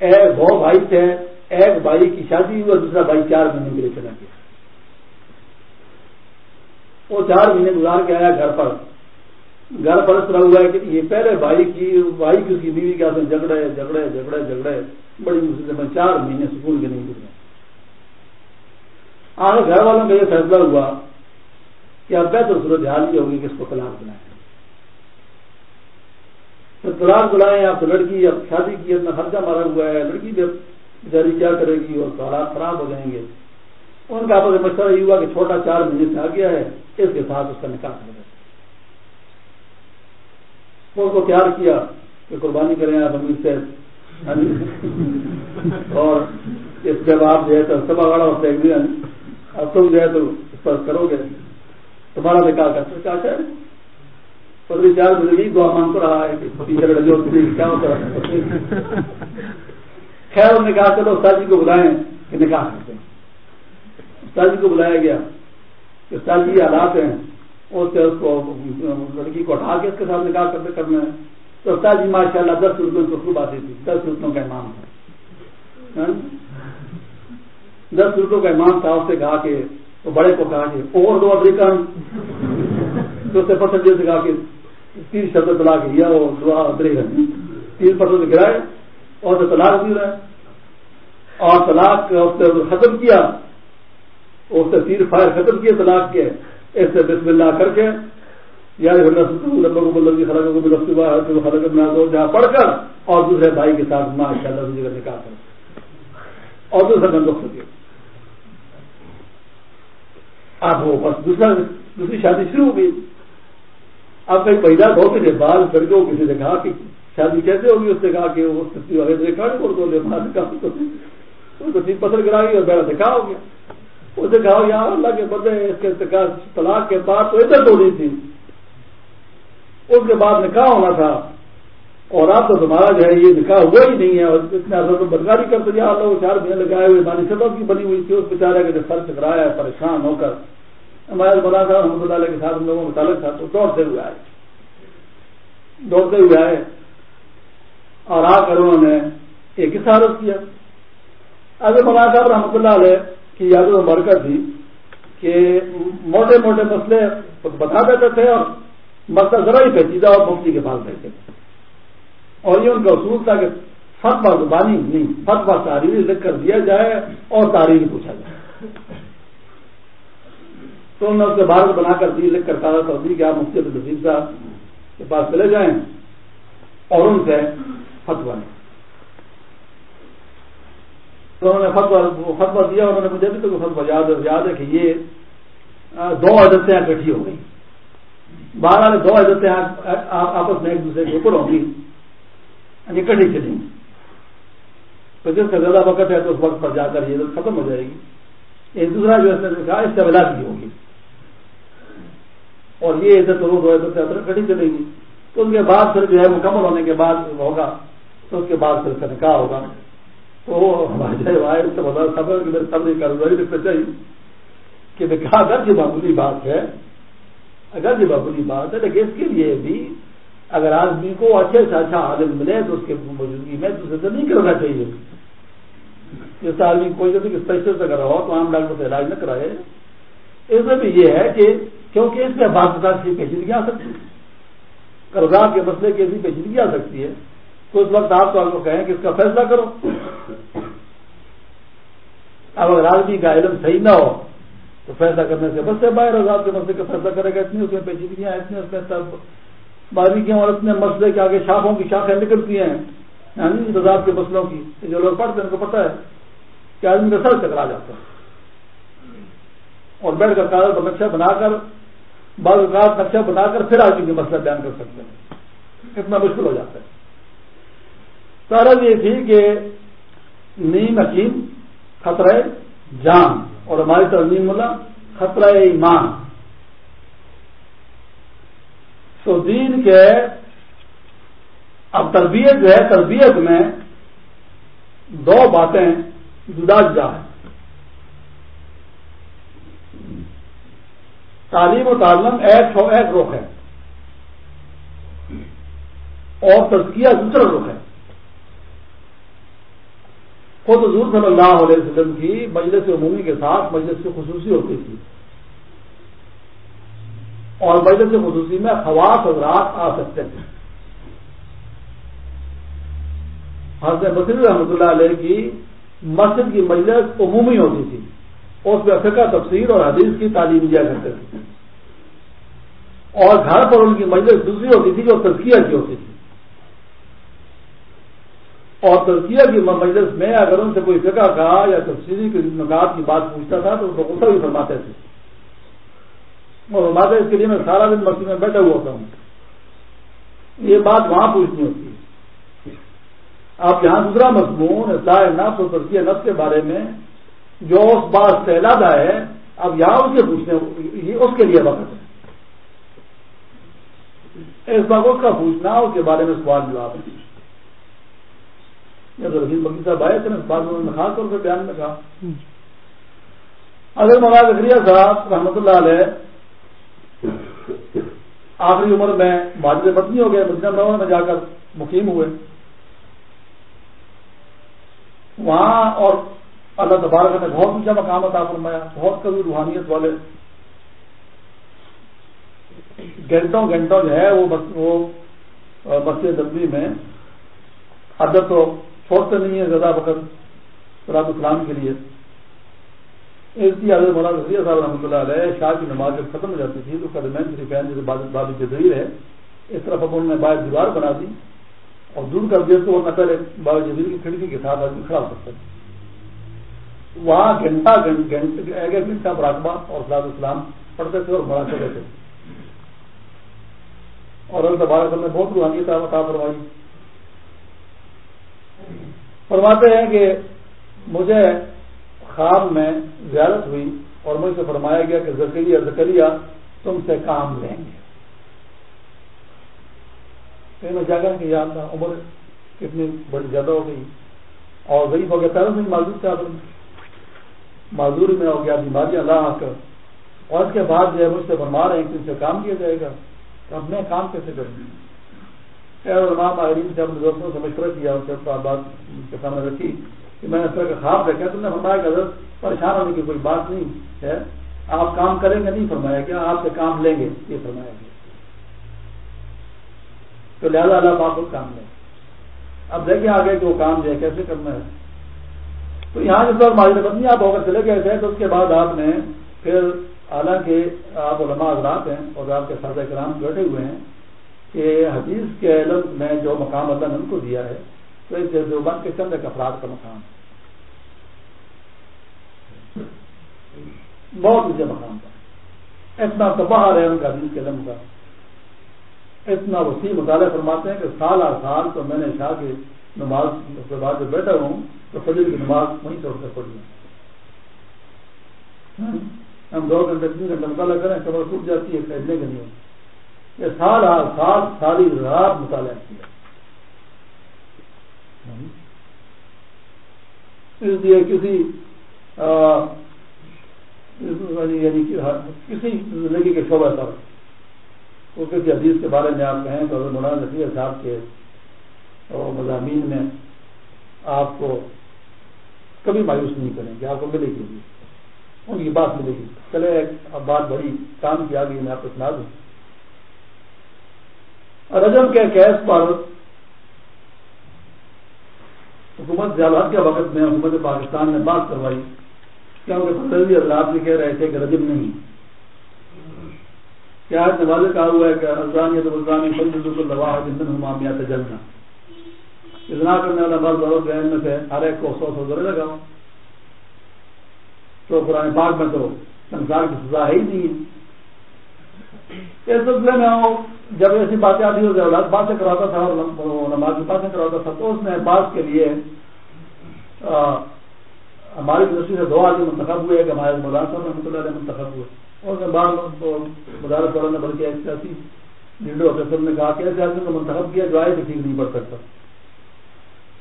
ایک دو بھائی تھے، ایک بھائی کی شادی ہوئی اور دوسرا بھائی چار مہینے کے لیے چلا گیا۔ وہ چار مہینے گزار کے آیا گھر پر۔ گھر پر اس طرح ہوا ہے کہ یہ پہلے بھائی کی بھائی کی اس کی بیوی کے ہاتھ جھگڑے جھگڑے جھگڑے جھگڑے۔ بڑی مصیبت میں چار مہینے سکون کے نہیں گزرے۔ آگے گھر والوں کا یہ فیصلہ ہوا کہ اب بہتر صورت حال یہ ہوگی کہ اس کو طلاق بلائیں پھر طلاق بلائیں آپ تو لڑکی اب شادی کی اتنا خرچہ مارا ہوا ہے، لڑکی بھی بیچاری کیا کرے گی اور حالات خراب ہو جائیں گے۔ ان کا آپس میں مشورہ یہ ہوا کہ چھوٹا چار مہینے سے آ گیا ہے، اس کے ساتھ اس کا نکاح کر دیں اس کو تیار کیا کہ قربانی کریں آپ امیر سے۔ اور اس جب آپ جو ہے تو سبا والا ہوتا ہے اب تم جو ہے تو اس پر کرو گے۔ تمہارا نکاح کر سکتا ہے۔ پندرہ چار مہینے یہی دعا مانگ رہا ہے کہ جو کیا ہوتا ہے۔ خیر، انہوں نے کہا، چلو استاد جی کو بلائیں کہ نکاح کرتے ہیں استاد کو بلایا گیا استاد جی حالات ہیں اس سے اس کو لڑکی کو اٹھا کے اس کے ساتھ نکاح کرتے کرنا ہے۔ تو استاد جی ماشاء اللہ دس روپئے کو خوب آتی تھی دس روپوں کا امام تھا۔ ہاں؟ دس روپوں کا امام تھا، اس سے کہا کہ تو بڑے کو کہا کہ، اور دو ادریکن تو اس سے پسند سے کہا کہ، تین شبد تلا کے لیا وہ دعا ادریکن تین پسند گرائے، اور طلاق دی رہے اور طلاق اس نے ختم کیا۔ اس سے تیر فائر ختم کیے طلاق کے اس سے بسم اللہ کر کے یا جہاں پڑھ کر اور دوسرے بھائی کے ساتھ ماشاء اللہ دوسری کا نکاح کر اور دوسرا بند ہو گیا اب وہ بس دوسرا دوسری شادی شروع ہو گئی۔ اب کہیں پیدا دو کے بعد کر کے کسی نے کہا کہ شادی کیسے ہوگی؟ اس نے کہا کہ وہ پتھر گرا گئی اور میرا نکاح ہو گیا۔ اسے کہا، یار اللہ کے بدلے اس کے طلاق کے بعد تو ادھر ہو رہی تھی. اس کے بعد نکاح ہونا تھا اور آپ تو تمہارا جو ہے یہ نکاح ہوا ہی نہیں ہے اور اتنے اثر تو بدکاری کرتے جا لوگ چار مہینے لگائے ہوئے مانی سطح کی بنی ہوئی تھی۔ اس بیچارے کے جو سر چکرایا ہے پریشان ہو کر۔ ہمارے بنا تھا محمد اللہ کے ساتھ ہم لوگوں کو تعلق تھا، تو دوڑتے ہوئے آئے۔ دوڑتے ہوئے آئے اور آ کر انہوں نے ایک سارت کیا۔ اگر مولانا صاحب رحمۃ اللہ علیہ کی یاد و برکت تھی کہ موٹے موٹے مسئلے بتا دیتے تھے اور مسئلہ ذرا ہی پیچیدہ اور مفتی کے پاس بیٹھے۔ اور یہ ان کا اصول تھا کہ فتوا زبانی نہیں فتوا تاریخی لکھ کر دیا جائے اور تاریخی پوچھا جائے۔ تو انہوں نے اس کے بھارت بنا کر دی لکھ کر کہا تھا۔ کہ آپ مفتی عبد صاحب کے پاس چلے جائیں اور ان سے فتوا لیں۔ انہوں نے فتوا فتوا دیا، انہوں نے مجھے بھی تو فتوا یاد ہے یاد ہے کہ یہ دو عدتیں اکٹھی ہو گئی بارہ دو عدتیں آپس میں ایک دوسرے کے اوپر ہوں گی۔ یعنی اکٹھی چلیں گی۔ تو جس کا زیادہ وقت ہے تو اس وقت پر جا کر یہ ختم ہو جائے گی۔ ایک دوسرا جو اس نے کہا، اس سے ولا کی ہوگی۔ اور یہ عزت روز ہو عزت کٹی چلے گی۔ تو اس کے بعد پھر جو ہے مکمل ہونے کے بعد ہوگا، تو اس کے بعد پھر اس کا نکاح ہوگا۔ تو اگر جو معمولی بات ہے، اگر جو معمولی بات ہے، لیکن اس کے لیے بھی اگر آدمی کو اچھے سے اچھا عالم ملے تو اس کے موجودگی میں دوسرے سے نہیں کرنا چاہیے۔ جس آدمی کوئی جیسے اسپیشل اگر ہو تو عام ڈاکٹر سے علاج نہ کرائے۔ اس میں بھی یہ ہے کہ کیونکہ اس میں بعض کی پیچیدگی آ سکتی ہے۔ کرزا کے مسئلے کی ایسی پیچیدگی آ سکتی ہے۔ تو اس وقت آپ آپ کو کہیں کہ اس کا فیصلہ کرو۔ اب اگر آدمی کا علم صحیح نہ ہو، تو فیصلہ کرنے سے بس سے باہر رضا کے مسئلے کا فیصلہ کرے گا، اتنی اس میں پیچیدگیاں، اتنی اس میں سب۔ باریکیاں اور اتنے مسئلے کے آگے شاخوں کی شاخیں نکلتی ہیں۔ یعنی رضا کے مسئلوں کی جو لوگ پڑھتے ہیں، ان کو پتا ہے کہ آدمی کا سر چکرا جاتا ہے۔ اور بیٹھ کر کاغذ کا نقشہ بنا کر، بعض اوقات نقشہ بنا کر پھر آدمی کے مسئلہ بیان کر سکتے ہیں۔ اتنا مشکل ہو جاتا ہے۔ تو یہ تھی کہ نیم حکیم خطرہ جان اور ہماری طرف ملا خطرہ ایمان۔ تو دین کے اب تربیت جو ہے، تربیت میں دو باتیں جدا جدا ہیں۔ تعلیم و تعلم ایک ہو ایک رخ ہے۔ اور تزکیہ دوسرا رخ ہے۔ خود حضور صلی اللہ علیہ وسلم کی مجلس عمومی کے ساتھ مجلس کی خصوصی ہوتی تھی۔ اور مجلس خصوصی میں خواص حضرات آ سکتے تھے۔ حضرت بصری رحمۃ اللہ علیہ کی مسجد کی مجلس عمومی ہوتی تھی۔ اس میں فقہ تفسیر اور حدیث کی تعلیم دیا کرتے تھے۔ اور گھر پر ان کی مجلس دوسری ہوتی تھی جو تزکیہ کی ہوتی تھی۔ اور تزکیہ کی مجلس میں اگر ان سے کوئی فقہ کا یا تفصیلی کی نکات کی بات پوچھتا تھا تو غصہ بھی فرماتے تھے۔ اور فرماتے اس کے لیے میں سارا دن مسجد میں بیٹھا ہوا ہوتا ہوں۔ یہ بات وہاں پوچھنی ہوتی ہے۔ آپ یہاں دوسرا مضمون اصلاح نفس اور تزکیہ نفس کے بارے میں، جو اس بات سے ہے، اب یہاں اس کے پوچھنے، یہ اس کے لیے وقت ہے۔ اس بات اس کا پوچھنا، اس کے بارے میں سوال جواب ہے۔ رشید بکی صاحب آئے تھے بات میں خاص طور سے بیان میں کہا۔ اگر مولانا ذکریہ صاحب رحمۃ اللہ علیہ آخری عمر میں ماجد پتنی ہو گئے مدینہ منور میں جا کر مقیم ہوئے۔ وہاں اور اللہ تبارک نے بہت اونچا مقام عطا فرمایا بہت کبھی روحانیت والے گھنٹوں گھنٹوں جو ہے وہ مسجد نبی میں عدت تو چھوڑتے نہیں ہے زیادہ وقت سلاد اسلام کے لیے۔ اس کی حضرت مولانا رضی صاحب رحمۃ اللہ علیہ شاہ کی نماز جب ختم ہو جاتی تھی تو قدمین کی فین جیسے باب جدید ہے اس طرف اب انہوں نے باہر دیوار بنا دی اور دور کر دیا تو وہ نہ پہلے بابا جدید کی کھڑکی کے ساتھ آدمی کھڑا ہو سکتا ہے۔ وہاں گھنٹہ ایک ایک گھنٹہ مراقبہ اور سلاد اسلام پڑھتے تھے اور بڑا کرتے تھے۔ اور اللہ تبارک نے بہت روحانیت عطا فرمائی۔ فرماتے ہیں کہ مجھے خواب میں زیارت ہوئی اور مجھ سے فرمایا گیا کہ زکریہ زکریہ تم سے کام لیں گے۔ میں جاگا کہ یاد تھا عمر کتنی بڑی زیادہ ہو گئی اور غریب ہو گیا۔ پہلے سے معذور تھا معذوری میں ہو گیا بیماری اللہ آ کر۔ اور اس کے بعد جو ہے مجھ سے فرما رہے ہیں کہ ان سے کام کیا جائے گا۔ اب میں کام کیسے کروں؟ امام آئرین سے اپنے دوستوں سے مشورہ کیا اس سے بات کے سامنے رکھی کہ میں نے اس طرح کا خواب دیکھا تم نے فرمایا کہ حضرت، پریشان ہونے کی کوئی بات نہیں ہے۔ آپ کام کریں گے نہیں؟ فرمایا کیا آپ سے کام لیں گے۔ یہ فرمایا گیا۔ تو لہٰذا اللہ آپ کو کام لیں۔ اب دیکھیں آگے کہ وہ کام جو ہے کیسے کرنا ہے۔ تو یہاں جس وقت ماجد بدنی آپ ہو کر چلے گئے تھے تو اس کے بعد آپ نے پھر حالانکہ آپ علماء حضرات ہیں اور آپ کے سادہ کرام بیٹھے ہوئے ہیں۔ کہ حدیث کے علم میں جو مقام اللہ نے ان کو دیا ہے، تو اس دیوبند کے چند ایک افراد کا مقام بہت اونچے مقام کا اتنا تباہ ہے ان کا حدیث کے علم کا اتنا وسیع مطالعہ فرماتے ہیں کہ سال ہر سال تو میں نے شاہ کی نماز کے بعد جو بیٹھا ہوں تو فجر کی نماز وہیں سے اٹھ کر پڑھی ہاں؟ ہم دو گھنٹے تین گھنٹے مطالعہ کریں کمر ٹوٹ جاتی ہے خریدنے کے لیے یہ سال ہر سال ساری رات مطالعہ کیا اس لیے کسی یعنی, یعنی کسی زندگی کے شعبہ پر وہ کسی حدیث کے بارے میں آپ کہیں تو مولانا نصیر صاحب کے مضامین میں آپ کو کبھی مایوس نہیں کریں گے، آپ کو ملے گی۔ ان کی بات ملے گی۔ چلے، اب بات بڑی کام کی آگے میں آپ کو سنا دوں۔ رجب کے کیس پر حکومت زیادہ کے وقت میں حکومت پاکستان نے بات کروائی کیونکہ اللہ کہہ رہے تھے کہ رجب نہیں۔ کیا نوازے کہا ہوا ہے کہ ازان یا تو ازان جندن ہمامیات جلنا اتنا کرنے والا مرد اور بہن میں سے ہر ایک کو سو سو ذرے لگاؤ تو قرآن پاک میں تو سنسار کی سزا ہے ہی نہیں۔ ہے اس سلسلے میں جب ایسی باتیں آتی ہو اولاد باتیں کراتا تھا اور نماز کی باتیں کراتا تھا، تو اس نے بات کے لیے ہماری یونیورسٹی سے دو آدمی منتخب ہوئے کہ ہمارے مولانا صاحب رحمۃ اللہ علیہ منتخب ہوئے۔ اور مدارس والا نے بلکہ ایک سیاسی لیڈر ہوتے آفیسر نے کہا کہ ایسے آدمی کو منتخب کیا جو آئے تو ٹھیک نہیں پڑ سکتا۔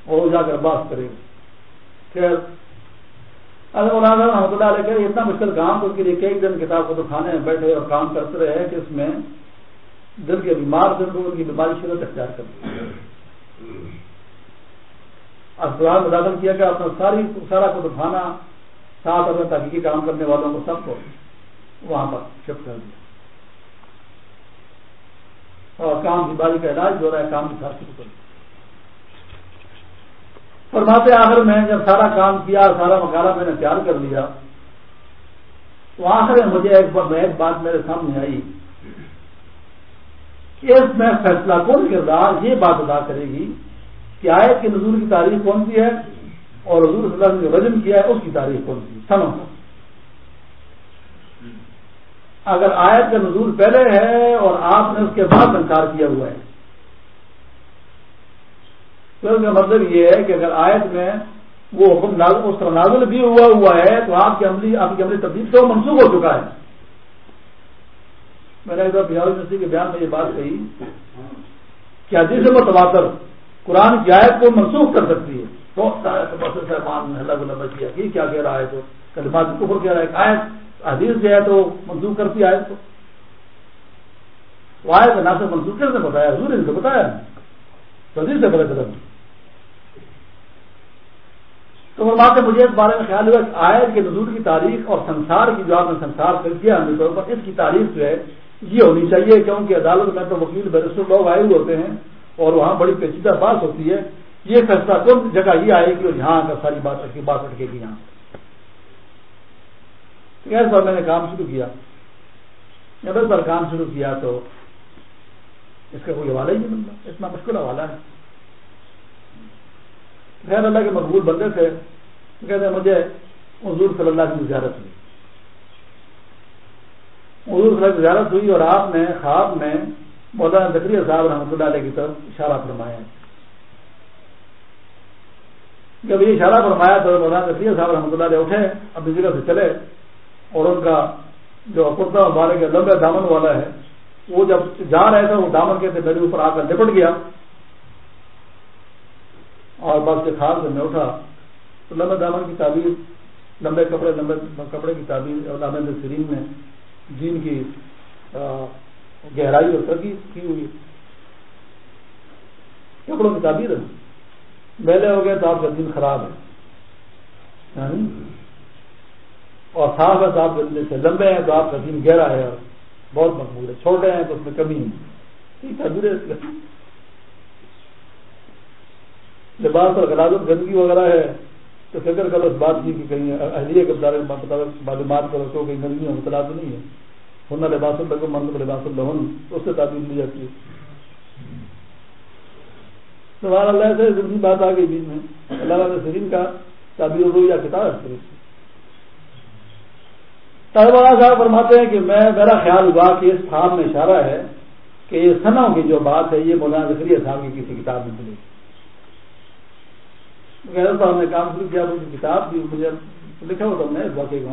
اور وہ جا کر بات کرے۔ گا خیر، اگر مولانا صاحب رحمۃ اللہ علیہ کہ اتنا مشکل کام تو اس کے لیے کئی دن کتاب کو تو کھانے میں بیٹھے اور کام کرتے رہے کہ اس میں دل کے بیمار دل کو ان کی بیماری شدت اختیار کر اسپتال میں داخل کیا کہ اپنا ساری سارا کو دکھانا ساتھ اپنے تحقیقی کام کرنے والوں کو سب کو وہاں پر شفٹ کر دیا۔ اور کام بیماری کا علاج جو رہا ہے، کام بھی ساتھ شروع کر دیا فرماتے آخر میں جب سارا کام کیا، سارا مکالا میں نے تیار کر لیا، تو آخر میں مجھے ایک بات میرے سامنے آئی۔ اس میں فیصلہ کون کردار یہ بات ادا کرے گی کہ آیت کے نظور کی تاریخ کون سی ہے اور حضور صلی اللہ علیہ وسلم نے رجم کیا ہے، اس کی تاریخ کون سی؟ سنو۔ اگر آیت کا نزول پہلے ہے اور آپ نے اس کے بعد انکار کیا ہوا ہے، تو اس کا مطلب یہ ہے کہ اگر آیت میں وہ حکم اس طرح نازل بھی ہوا ہوا ہے، تو آپ کی عملی، آپ کی عملی تبدیل تو منسوخ ہو چکا ہے۔ میں نے ایک بار بہار یونیورسٹی کے بیان میں یہ بات کہی کہ حدیث میں تواتر قرآن کی آیت کو منسوخ کر سکتی ہے۔ بہت سارے صاحبان نے اللہ کو کیا کہ کیا کہہ رہا ہے تو کلمات کفر کہہ رہا ہے۔ آیت، حدیث جو ہے تو منسوخ کرتی آیت کو۔ وہ آیت نہ سے منسوخ کر سے بتایا، حضور نے بتایا۔ تو حدیث سے بڑے قدم تو فرماتے سے مجھے اس بارے میں خیال ہوا کہ آیت کے نزول کی تاریخ اور سنسار کی جو آپ نے سنسار کر دیا ہمیں طور پر اس کی تاریخ جو ہے یہ ہونی چاہیے کیونکہ عدالت میں تو وکیل بیرسٹر لوگ آئے ہوئے ہوتے ہیں اور وہاں بڑی پیچیدہ بات ہوتی ہے۔ یہ فیصلہ کون جگہ یہ آئے گی اور یہاں کا ساری بات اٹکی بات اٹکے گی یہاں۔ ایس بار میں نے کام شروع کیا۔ جب اس بار کام شروع کیا تو اس کا کوئی حوالہ ہی نہیں ملتا اتنا مشکل حوالہ ہے۔ خیر اللہ کے مقبول بندے تھے۔ کہتے ہیں، مجھے حضور صلی اللہ کی زیارت ہوئی۔ حضور صلی اللہ کی زیارت ہوئی اور آپ نے خواب میں مولانا زکری صاحب رحمۃ اللہ علیہ کی طرف اشارہ فرمایا۔ جب یہ اشارہ فرمایا تو مولانا زکری صاحب رحمۃ اللہ علیہ اٹھے، اپنی جگہ سے چلے اور ان کا جو کرتا مبارک لمبے دامن والا ہے، وہ جب جا رہے تھے، وہ دامن کے میرے اوپر آ کر لپٹ گیا۔ اور بس کے خاص میں اٹھا۔ تو لمبے دامن کی تعبیر، لمبے کپڑے لمبے کپڑے کی تعبیر علامہ سرین میں جین کی گہرائی اور ترقی کی ہوئی۔ کپڑوں کی تعبیر ہے۔ میلے ہو گئے تو آپ کا دن خراب ہے۔ یعنی، اور صاف ہے تو آپ سے لمبے ہیں تو آپ کا دن گہرا ہے اور بہت مقبول ہے۔ چھوٹے ہیں تو اس میں کمی نہیں۔ تعبیر ہے۔ لباس اور غلازت گندگی وغیرہ ہے تو فکر کرو اس بات کی کہ کہیں اہلیہ کے مطابق معلومات کرو تو کہیں گندگی میں مطلع تو نہیں ہے ہونا لباس الگ مطلب لباس الحن اس سے تعبیر لی جاتی ہے۔ سوال اللہ سے ضروری بات آ گئی بیچ میں۔ اللہ علیہ سرین کا تعبیر الرو یا کتاب ہے طالبہ صاحب فرماتے ہیں کہ میں، میرا خیال ہوا کہ اس خواب میں اشارہ ہے کہ یہ سنوں کی جو بات ہے، یہ مولانا ذکری صاحب کی کسی کتاب میں ملی۔ صاحب نے کام شروع کیا کتاب بھی مجھے لکھا ہوا تھا اس واقعے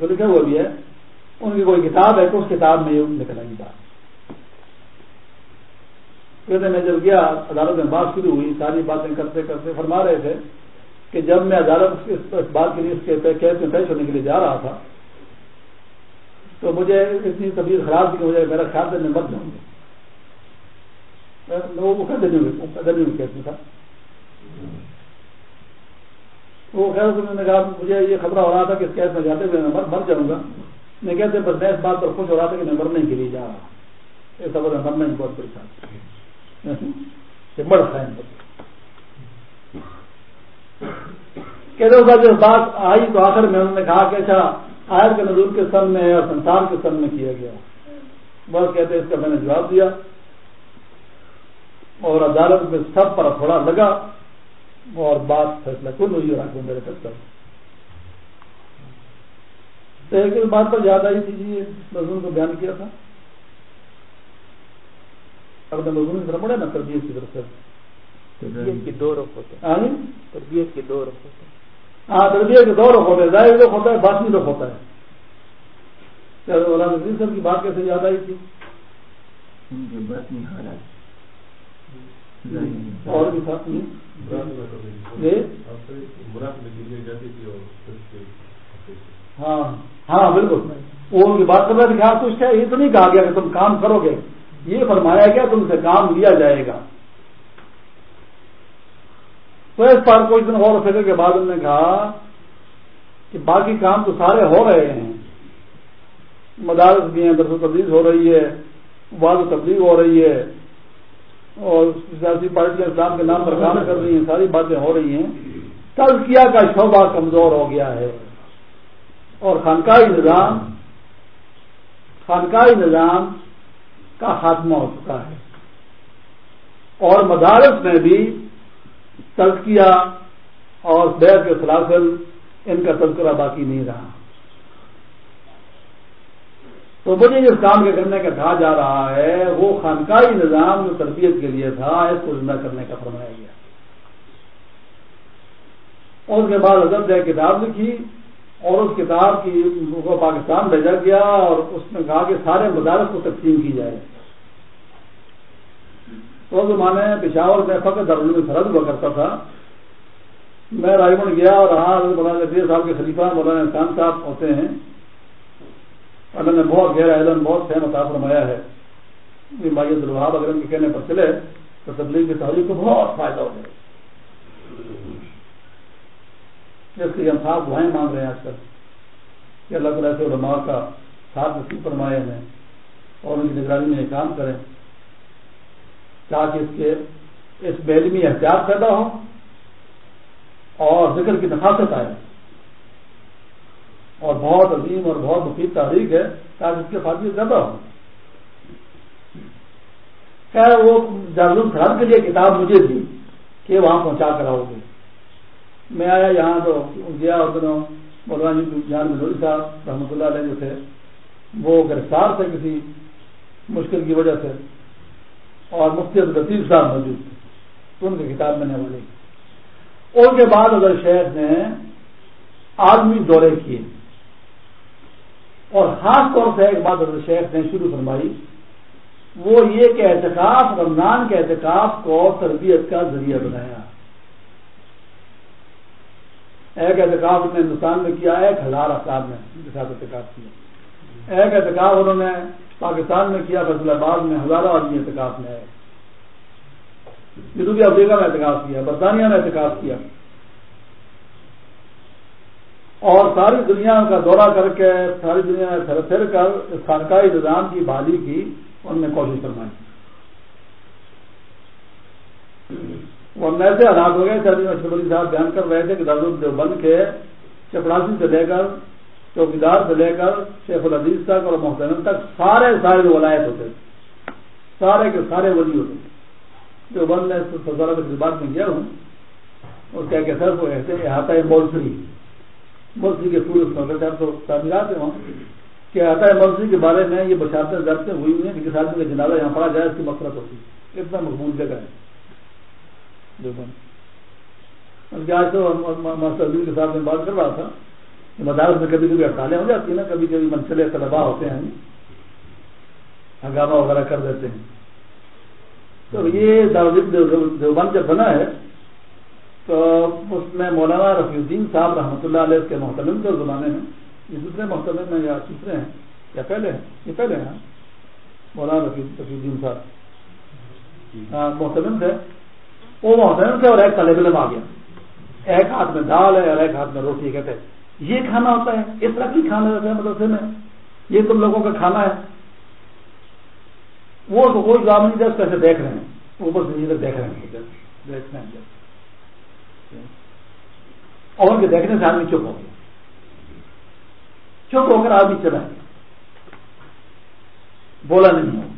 کو لکھا ہوا بھی ہے۔ ان کی کوئی کتاب ہے تو اس کتاب میں یہ لکھنا کی بات۔ کہتے میں جب گیا، عدالت میں بات شروع ہوئی، ساری باتیں کرتے کرتے فرما رہے تھے کہ جب میں عدالت اس بات کے لیے اس کے کیس میں پیش ہونے کے لیے جا رہا تھا، تو مجھے اتنی طبیعت خراب تھی کہ مجھے میرا خیال میں مر جاؤں گا۔ وہ کیس میں تھا۔ وہ خیر نے کہا، مجھے یہ خبر ہو رہا تھا کہ اس کیس میں جاتے ہوئے میں مر جاؤں گا۔ میں کہتے ہیں بس میں اس بات پر خوش ہو رہا تھا کہ میں مرنے کے لیے جا رہا اس خبر میں مرنا ہی بہت پریشان بڑا فائن کہتے ہوگا جب بات آئی تو آخر میں انہوں نے کہا کہ اچھا آئر کے نظور کے سن میں اور سنسار کے سن میں کیا گیا۔ بس کہتے اس کا میں نے جواب دیا۔ اور عدالت میں سب پر تھوڑا لگا۔ اور بات فیصلہ کل ہوئی اور آگے میرے تک تو ایک اس بات پر یاد آئی تھی جی مضمون کو بیان کیا تھا۔ اپنے مضمون کی طرف پڑے نا تربیت کی طرف۔ سے تربیت کے دو رخ ہوتے ہیں تربیت کے دو رخ ہوتے ہیں ہاں تربیت کے دو رخ ہوتے ہیں ظاہر رخ ہوتا ہے باطنی رخ ہوتا ہے۔ مولانا نظیر صاحب کی بات کیسے یاد آئی تھی؟ اور بھی ساتھ میں ہاں ہاں بالکل۔ وہ ان کی بات کر رہے تھے آپ ہاں، کچھ یہ تو نہیں کہا گیا کہ تم کام کرو گے۔ یہ فرمایا گیا تم سے کام لیا جائے گا۔ تو اس پر کوئی دن اور فکر کے بعد انہوں نے کہا کہ باقی کام تو سارے ہو رہے ہیں۔ مدارس بھی ہیں، درس و تبدیل ہو رہی ہے بعض تبدیل ہو رہی ہے۔ اور سیاسی پارٹیاں اسلام کے نام پر کام کر رہی ہیں، ساری باتیں ہو رہی ہیں۔ تزکیہ کا شعبہ کمزور ہو گیا ہے۔ اور خانقاہی نظام خانقاہی نظام کا خاتمہ ہو چکا ہے۔ اور مدارس میں بھی تزکیہ اور بیت کے سلاسل ان کا تذکرہ باقی نہیں رہا۔ تو مجھے جس کام کے کرنے کا کہا جا رہا ہے، وہ خانقاہی نظام جو تربیت کے لیے تھا، اس کو زندہ کرنے کا فرمایا گیا۔ اور اس کے بعد حضرت نے کتاب لکھی۔ اور اس کتاب کی کو پاکستان بھیجا گیا اور اس نے کہا کہ سارے مدارس کو تقسیم کی جائے۔ تو زمانے پشاور میں فقط درجن میں سرحد ہوا کرتا تھا۔ میں رائے گنج گیا اور وہاں مولانا جدید صاحب کے خلیفہ مولانا احسان صاحب ہوتے ہیں۔ اللہ نے بہت گہرا علم، بہت فہم عطا فرمایا ہے۔ مایت الوہاب اگر ان کے کہنے پر چلے تو تبلیغ کی تحریر کو بہت فائدہ ہو جائے اس کے ہم صاحب دعائیں مانگ رہے ہیں آج کل، کہ اللہ تعالیٰ سے علماء کا ساتھ نصیب فرمائے ہیں اور ان کی نگرانی میں یہ کام کریں، تاکہ اس کے، اس بیلمی احتیاط پیدا ہو اور ذکر کی نفاست آئے۔ اور بہت عظیم اور بہت مفید تاریخ ہے تاکہ اس کے فاطی زیادہ ہو۔ خیر، وہ جازم سرحد کے لیے کتاب مجھے دی کہ وہاں پہنچا کر آؤ گے۔ میں آیا یہاں تو گیا اس دنوں مولانا جی جان ملوری صاحب رحمۃ اللہ علیہ جو تھے، وہ گرفتار تھے کسی مشکل کی وجہ سے، اور مفتی لطیف صاحب موجود تھے تو ان کی کتاب میں نے والے ان کے بعد اگر شیخ نے آدمی دورے کیے، اور خاص طور سے ایک بات اگر شیخ نے شروع فرمائی، وہ یہ کہ احتکاف رمضان کے احتکاف کو تربیت کا ذریعہ بنایا۔ ایک احتکاب نے ہندوستان میں کیا ایک ہزار افراد نے احتکاب کیا۔ ایک احتکاب انہوں نے پاکستان میں کیا فیصلہ آباد میں ہزاروں آدمی احتکاب میں آئے۔ جنوبی افریقہ میں احتکاب کیا، برطانیہ میں احتکاب کیا۔ اور ساری دنیا کا دورہ کر کے، ساری دنیا میں پھر پھر کر اس خانقاہی نظام کی بحالی کی، ان نے کوشش فرمائی۔ وہ ایسے حالات ہو گئے چودھری اشرف علی صاحب بیان کر رہے تھے کہ دارال دیوبند کے چپڑاسی سے لے کر چوکیدار سے لے کر شیخ العزیز تک اور محترم تک سارے سارے ولایت ہوتے سارے کے سارے ولی ہوتے جو بند میں سزارہ تقریبات میں گیا ہوں اور کیا کہ سر وہ کہتے ہیں احاطہ مولسری مولسری کے پورے صاحب تو تعمیرات ہوں کہ احاطہ مولسری کے بارے میں یہ بشارتیں درجیں ہوئی ہوئی ہیں کہ کس آدمی کا جنازہ یہاں پڑا جائے، اس کی مفرت ہوتی اتنا مقبول جگہ ہے۔ آج تو ماسٹر عزیز کے ساتھ میں بات کر رہا تھا۔ کہ مدارس میں کبھی کبھی ہڑتالیں ہو جاتی ہیں نا، کبھی کبھی منچلے طلبا ہوتے ہیں۔ ہنگامہ وغیرہ کر دیتے ہیں۔ تو یہ دیوبند جب بنا ہے، تو اس میں مولانا رفیع الدین صاحب رحمۃ اللہ علیہ کے محتمل کے زمانے میں، یہ دوسرے محتمل میں یا تیسرے ہیں؟ یا پہلے ہیں؟ یہ پہلے ہیں۔ مولانا رفیع الدین صاحب۔ ہاں محتمل تھے۔ وہ محتمل تھے اور ایک طالب علم آ گیا۔ ایک ہاتھ میں دال ہے اور ایک ہاتھ میں روٹی، کہتے یہ کھانا ہوتا ہے، اس طرح کی کھانا رہتا ہے مطلب مدرسے میں، یہ تم لوگوں کا کھانا ہے۔ وہ کوئی جواب نہیں دس کیسے دیکھ رہے ہیں۔ اوپر سے نیچے دیکھ رہے ہیں دیکھ رہے ہیں۔ اور ان کے دیکھنے سے آدمی چپ ہو گیا۔ چپ ہو کر آدمی چلا گیا۔ بولا نہیں ہو۔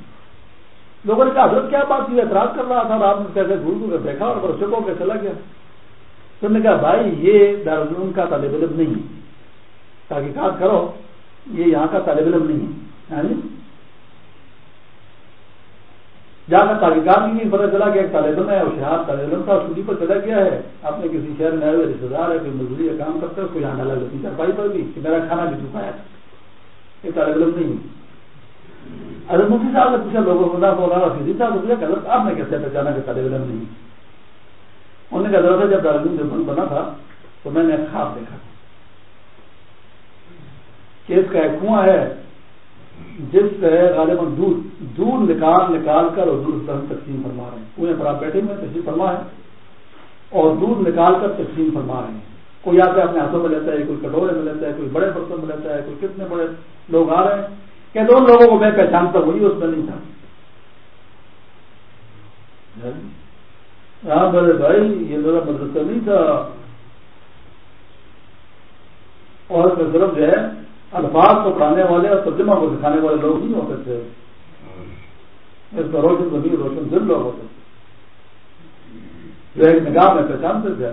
لوگوں نے کہا، حضرت کیا بات کی؟ اعتراض کر رہا تھا اور آپ نے کیسے گھول گھول کر دیکھا اور چپ ہو کے چلا گیا۔ تو نے کہا، بھائی، یہ دارالعلوم کا طالب علم نہیں ہے۔ تحقیقات کرو، یہ یہاں کا طالب علم نہیں ہے۔ یعنی جہاں کا تحقیقات نہیں پتا چلا کہ ایک طالب علم ہے اور شہاد طالب علم تھا چھٹی پر چلا گیا ہے۔ آپ نے کسی شہر میں آئے ہوئے رشتے دار ہے، کوئی مزدوری یا کام کرتا ہے، کوئی یہاں ڈالا لیتی چارپائی پر بھی، کہ میرا کھانا بھی چکایا تھا یہ طالب علم نہیں اگر مفتی صاحب نے پوچھا، لوگوں کو نہ بولا فیزی صاحب نے پوچھا کہ آپ نے کیسے پہچانا کہ طالب علم نہیں؟ انہوں نے کہا ضرورت ہے جب دارالعلوم دیوبند بنا تھا، تو میں نے خواب دیکھا۔ کہ اس کا ایک کنواں ہے، جس سے غالباً دودھ دودھ نکال نکال کر اور دودھ ہم تقسیم فرما رہے ہیں۔ کنویں پر آپ بیٹھے ہوئے تقسیم فرما ہے اور دودھ نکال کر تقسیم فرما رہے ہیں۔ کوئی آتے اپنے ہاتھوں میں لیتا ہے، کوئی کٹورے میں لیتا ہے، کوئی بڑے برتن میں لیتا ہے، کوئی کتنے بڑے لوگ آ رہے ہیں۔ کہ دو لوگوں کو میں پہچانتا ہوں وہی اس میں نہیں تھا۔ ہاں بولے بھائی، یہ میرا مدرسہ نہیں تھا۔ اور صرف جو ہے، الفاظ کو پڑھانے والے اور ترجمہ کو دکھانے والے لوگ نہیں ہوتے تھے۔ اس کا روشن زمین، روشن دل لوگ ہوتے تھے۔ جو ایک نگاہ میں پہچانتے تھے۔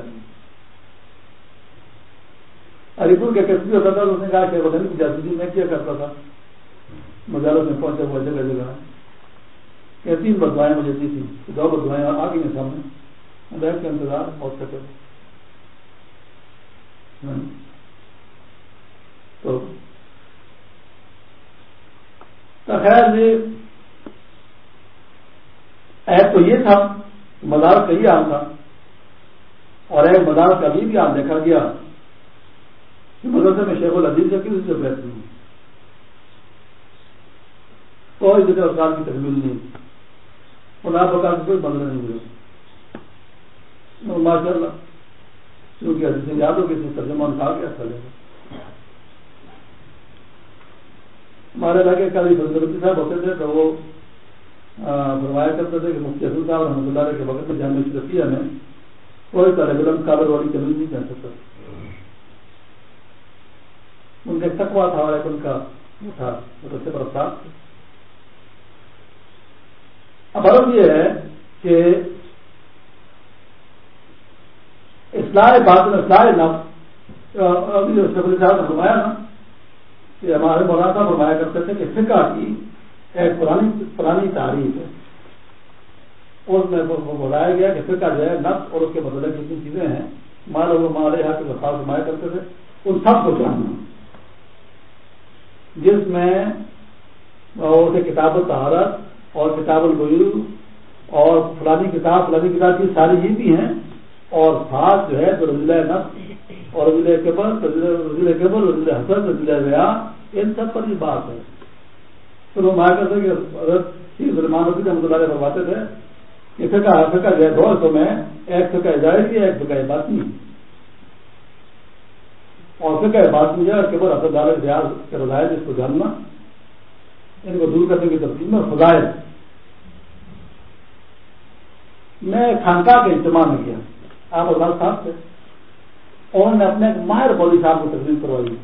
علی پور کے کشتی ہوتا تھا، اس نے کہا کہ وطن کی جاسوسی میں کیا کرتا تھا۔ مزاروں میں پہنچے ہوئے جگہ جگہ۔ کہ تین بدوائیں مجھے دی تھی۔ دو بدوائیں آ گئی ہیں سامنے۔ بیٹھ کے انتظار بہت سکے ہاں۔ تو خیر جی ایک تو یہ تھا مدارس کا یہ حال تھا۔ اور ایک مدارس کا بھی حال دیکھا گیا۔ کہ مدرسے میں شیخ العزیز سے کسی سے بحث نہیں کوئی جگہ افراد کی تکمیل نہیں خدا بکا سے کوئی بدلہ نہیں ہوئے ماشاء اللہ کیونکہ حدیث یاد ہو کسی ترجمہ کہا گیا چلے گا ہمارے علاقے کا فضلتی صاحب ہوتے تھے تو وہ فرمایا کرتے تھے کہ مفتی حسن صاحب رحمۃ اللہ کے وقت میں جامع شرفیہ میں کوئی طالب علم کابر والی کمی نہیں پہن سکتا۔ ان کا تقوا تھا اور ایک ان کا وہ تھا مدرسے پر افساد اب عرض یہ ہے کہ اصلاح بات اصلاح نفس ابھی صاحب نے فرمایا نا کہ ہمارے مولانا صاحب فرمایا کرتے تھے کہ فقہ کی ایک پرانی پرانی تعریف ہے۔ اس میں بتایا گیا کہ فقہ جو ہے نفس اور اس کے بدلے جتنی چیزیں ہیں۔ مال و مال یہاں کے وفاظ فرمایا کرتے تھے۔ ان سب کو جاننا۔ جس میں اسے کتاب و تہارت اور کتاب البیو اور فلانی کتاب فلانی کتاب کی ساری یہ بھی ہیں اور ساتھ جو ہے تو رضی نفس اور رضی قبل رضی قبل رضی حسن رضی ویا ان سب پر یہ بات ہے۔ تو وہ مایا کرتے کہ حضرت سلمان رضی رحمۃ اللہ فرماتے تھے یہ فکا فکا جو ہے دو حصوں میں، ایک فکا ظاہری ہے ایک فکا باطنی۔ اور فکا باطنی جو ہے کہ بر اثر دار ریاض کے رضائے جس کو جاننا۔ یعنی ان کو دور کرنے کی ترتیب میں فضائل۔ میں خانقاہ کے اجتماع میں کیا آپ ارباز صاحب تھے۔ اور انہوں نے اپنے ماہر بولی صاحب کو تقریر کروائی۔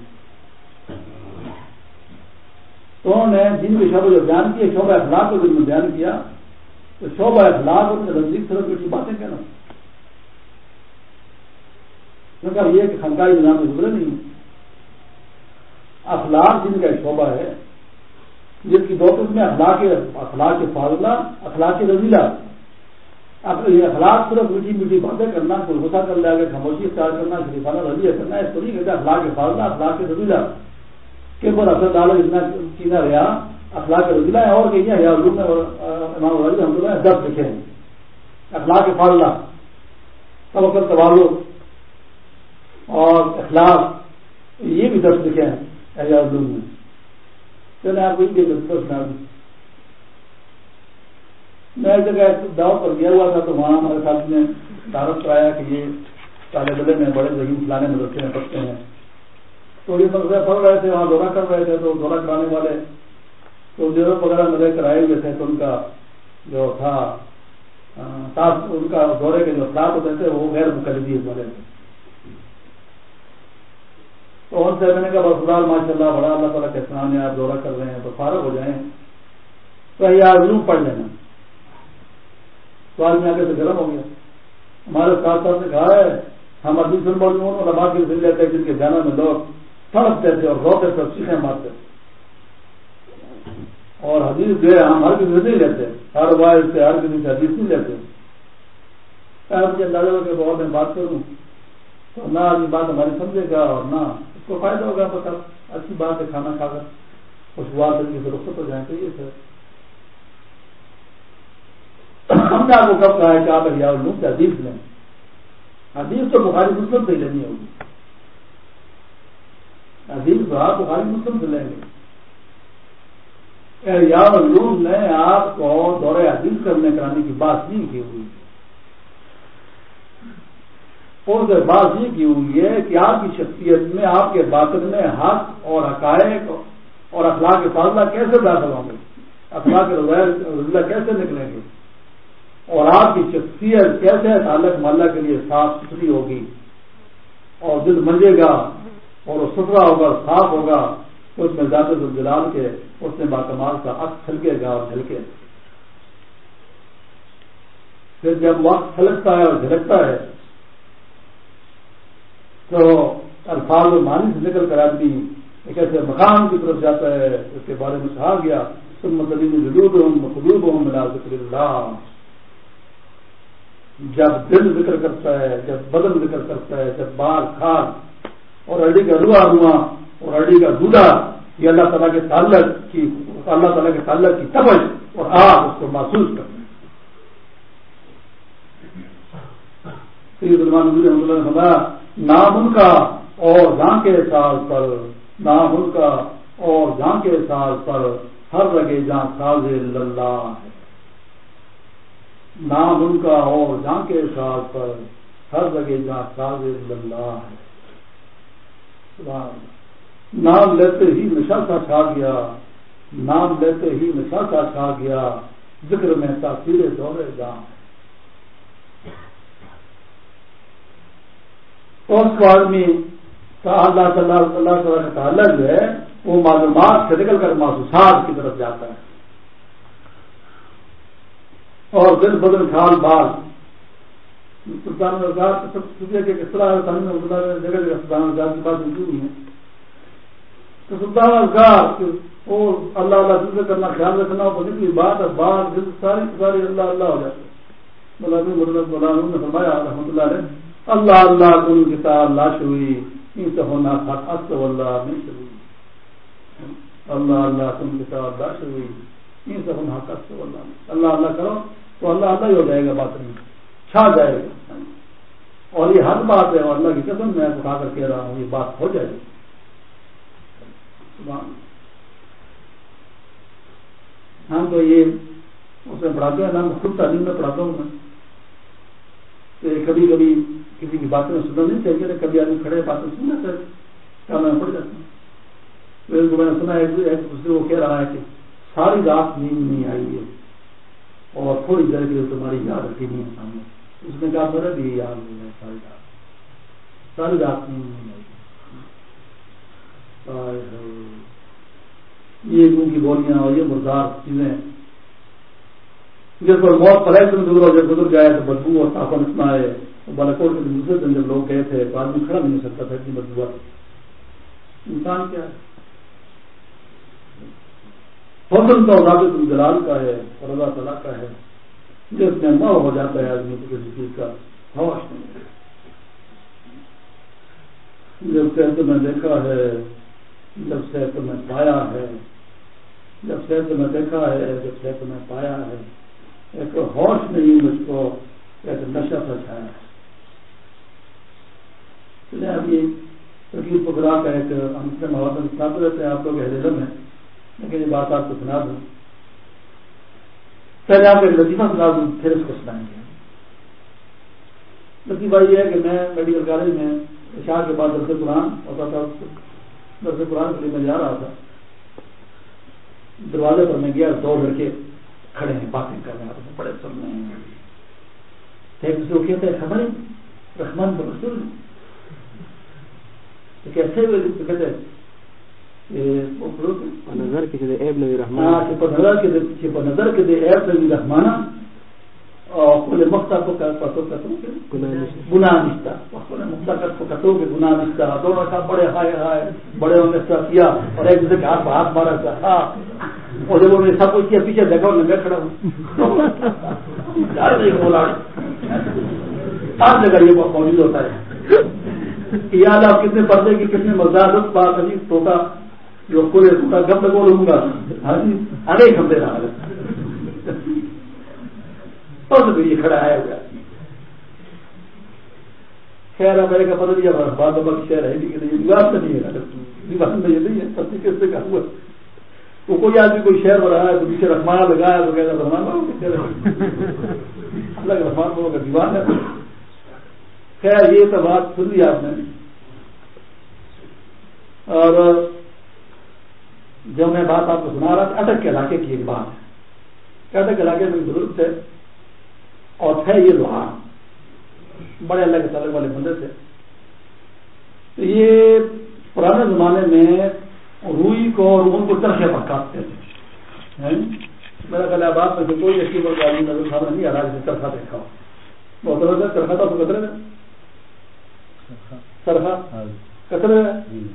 تو انہوں نے جن کے شعبے جو بیان کیے شعبہ اخلاق کو جن میں بیان کیا، تو شعبہ اخلاق ان کے نزدیک طرف کی باتیں کہنا کہا یہ کہ خنقاہی نظام میں گزرے نہیں۔ اخلاق جن کا شعبہ ہے جس کی دو قسمیں اخلاق اخلاق فاضلہ، اخلاق رضیلا اخلاق صرف میٹھی میٹھی باتیں کرنا، کوئی غصہ کر لیا کہ خاموشی اختیار کرنا، شریفانہ رضیہ کرنا، اس کو نہیں کہتے اخلاق فاضلہ، اخلاق رضیلا کے پر اثر ڈالا جتنا کینا رہا، اخلاق رضیلا ہے، اور کہیں ہے امام غالب ہم لوگ دس لکھے ہیں۔ اخلاق فاضلہ توکل توالو اور اخلاق، یہ بھی دس لکھے ہیں اعجاز میں۔ چلے آپ کو سنا دوں میں جگہ دعوت پر گیا ہوا تھا تو وہاں ہمارے ساتھ نے تعارف کرایا کہ یہ طالب علم میں بڑے ذہین فلانے مدرسے میں پڑھتے ہیں۔ تو یہ مدرسے پڑھ رہے تھے، وہاں دورہ کر رہے تھے تو دورہ کرانے والے تو یوروپ وغیرہ میں لے کر آئے ہوئے تھے تو ان کا جو تھا ان کا دورے کے جو اثرات ہوتے تھے وہ غیر مقلدی والے تھے تو ان سے میں نے کہا بس ماشاء اللہ بڑا اللہ تعالیٰ کے سامنے آپ دورہ کر رہے ہیں تو فارغ ہو جائیں۔ تو یار روم پڑھ لینا۔ تو آج میں آگے سے گرم ہو گیا۔ ہمارے ساتھ ساتھ نے کہا ہے، ہم ابھی سن بول اور آباد کے دل لیتے جن کے جانا میں لوگ تڑپتے تھے اور روتے تھے سیکھیں مارتے اور حدیث جو ہے، ہم ہر کسی نہیں لیتے۔ ہر وائز سے، ہر کسی سے حدیث نہیں لیتے۔ مجھے اللہ کے بہت میں بات کروں۔ تو نہ آج بات ہماری سمجھے گا اور نہ اس کو فائدہ ہوگا پتا اچھی بات ہے، کھانا کھا کر خوشگوار طریقے سے رخصت ہو جائیں تو یہ سر ہم نے آپ کو کب کہا ہے کہ آپ احیاء النوم سے حدیث لیں۔ حدیث تو بخاری مسلم سے ہی لینی ہوگی۔ حدیث تو آپ بخاری مسلم سے لیں گے۔ احیاء النوم نے آپ کو دورے حدیث کرنے کرانے کی بات نہیں کی ہوئی۔ اور سے بات یہ کی ہوئی ہے کہ آپ کی شخصیت میں، آپ کے باطن میں حق اور حقائق اور اخلاق فاضلہ کیسے داخل ہوں گے؟ اخلاق رضا کیسے نکلیں گے؟ اور آپ کی شخصیت کیسے تعلق محلہ کے لیے صاف ستھری ہوگی؟ اور دل منجے گا اور وہ ستھرا ہوگا، صاف ہوگا تو اس میں زیادہ جلال کے، اس میں باکمال کا عکس چھلکے گا اور جھلکے پھر جب وقت چھلکتا ہے اور جھلکتا ہے تو الفاظ و معنی سے نکل کر آدمی ایک ایسے مقام کی طرف جاتا ہے، اس کے بارے میں کہا گیا تم مطلب جلوب ہوں مخلوب ہوں ملا ذکر اللہ۔ جب دل ذکر کرتا ہے، جب بدن ذکر کرتا ہے، جب بال کھال اور اڈی کا روا ہوا اور اڈی کا دودھا یہ اللہ تعالیٰ کے تعلق کی، اللہ تعالیٰ کے تعلق کی تبج اور آپ اس کو محسوس کرتے ہیں نام ان کا اور جان کے سال پر نام ان کا اور جان کے سال پر ہر لگے جہاں ساز اللہ ہے۔ نام ان کا اور جان کے ساتھ پر ہر لگے جہاں ساز اللہ ہے۔ نام لیتے ہی نشا سا چھا گیا، نام لیتے ہی نشا سا چھا گیا، ذکر میں تاثیر دورے جہاں اس کو آدمی اللہ تعالیٰ اللہ تعالیٰ کا تعلق جو ہے، وہ معلومات سے نکل کر محسوسات کی طرف جاتا ہے۔ اور دل بدل کھال بال سلطان کے کس طرح جگہ جگہ سلطان ازار کی بات ملتی نہیں ہے۔ تو سلطان ازار وہ اللہ اللہ دل سے کرنا خیال رکھنا، وہ نکلی بات ہے، بات دل ساری ساری اللہ اللہ ہو جاتی مولانا نے فرمایا رحمۃ اللہ علیہ۔ اللہ اللہ کن کتاب لاش ہوئی ان سے ہونا تھا اللہ نہیں ہوئی اللہ اللہ کن کتاب لاش ہوئی ان سے ہونا تھا اللہ اللہ اللہ کرو تو اللہ اللہ ہی ہو جائے گا بات میں۔ چھا جائے گا۔ اور یہ ہر بات ہے، اور اللہ کی قسم میں اٹھا کر کہہ رہا ہوں، یہ بات ہو جائے گی۔ ہم تو یہ اس میں پڑھاتے ہیں نام خود تعلیم میں پڑھاتا ہوں میں۔ کہ کبھی کبھی کسی کی باتیں سننا نہیں چاہیے تو کبھی آدمی کھڑے باتیں سننا چاہیے کیا میں پڑھ جاتا ہوں میں نے سنا ہے، ایک دوسرے کو کہہ رہا ہے کہ ساری رات نیند نہیں آئی ہے اور تھوڑی دیر کے لیے تمہاری یاد رکھی نہیں سامنے۔ اس نے کہا میرا بھی یاد نہیں ہے، ساری رات۔ ساری رات نیند نہیں آئی۔ یہ گوں کی بولیاں اور یہ مردار چیزیں جس پر موت پڑے سے گزرا، جب گزر گئے تو بدبو اور تاپن اتنا ہے۔ بالاکوٹ کے دوسرے دن جب لوگ گئے تھے، تو آدمی کھڑا نہیں ہو سکتا تھا، اتنی بدبو انسان کیا ہے؟ فضل تو تم جلال کا ہے اور اللہ تعالیٰ کا ہے۔ جس میں ماں ہو جاتا ہے آدمی کو کسی چیز کا۔ ہوش نہیں جب سے تمہیں دیکھا ہے، جب سے تمہیں پایا ہے۔ جب سے تمہیں دیکھا ہے، جب سے تمہیں پایا ہے۔ ایک ہوش نہیں مجھ کو ایک نشہ سا چھایا ہے۔ ابھی تکلیف پکڑا کا ایک ہم سے مواد میں سناتے رہتے ہیں، آپ لوگ اہل علم ہے لیکن یہ بات آپ کو سنا دوں۔ پہلے آپ ایک لطیفہ سنا دوں، پھر اس کو سنائیں گے۔ لطیفہ یہ ہے کہ میں میڈیکل کالج میں اشار کے بعد درس قرآن ہوتا تھا، درس قرآن کے لیے میں جا رہا تھا۔ دروازے پر میں گیا، دو لڑکے کھڑے ہیں باتیں کر رہے ہیں بڑے سن رہے ہیں۔ ایک دوسرے کو کہتے ہیں خبر رحمان تو رسول۔ کیسے کہتے نظر کې د عیب نه رحمان۔ نظر نظر رحمان کتو نشتا دونوں کا بڑے ہائے ہائے بڑے ہونے سے کیا۔ اور ایک دوسرے کے ہاتھ ہاتھ مارا تھا۔ ہاں اور جب انہوں نے سب کچھ کیا، پیچھے دیکھا انہوں میں کھڑا ہوں بولا۔ ہر جگہ یہ موجود ہوتا ہے۔ یاد آپ کتنے پردے کی، کتنے مزاحت بات ہے توتا جو پورے کا گپ لگو لوں گا ہاں جی ارے ہم دے رہا۔ اور یہ کھڑا آیا ہوا خیر ہے میرے کا پتہ نہیں ہے بعد شہر ہے کہ نہیں دیوار نہیں ہے۔ دیوار میں نہیں ہے۔ پتی کس سے کہا ہوا وہ کوئی آدمی کوئی شہر ہو رہا ہے تو پیچھے رحمان لگایا تو کہتا رحمان اللہ کا رحمان ہوگا دیوان ہے۔ خیر، یہ تو بات سن لی آپ نے۔ اور جب میں بات آپ کو سنا رہا تھا اٹک کے علاقے کی ایک بات ہے۔ اٹک علاقے میں بزرگ تھے اور تھے یہ لوہار۔ بڑے اللہ کے تعلق والے بندے تھے۔ تو یہ پرانے زمانے میں روئی کو اور ان کو چرخے پر کاٹتے تھے۔ میرا خیال بات میں سے کوئی ایسی بڑی آدمی نظر سامنے نہیں آ رہا جسے چرخا دیکھا۔ ہو بہت چرخا تھا تو کترے میں۔ چرخا کتنے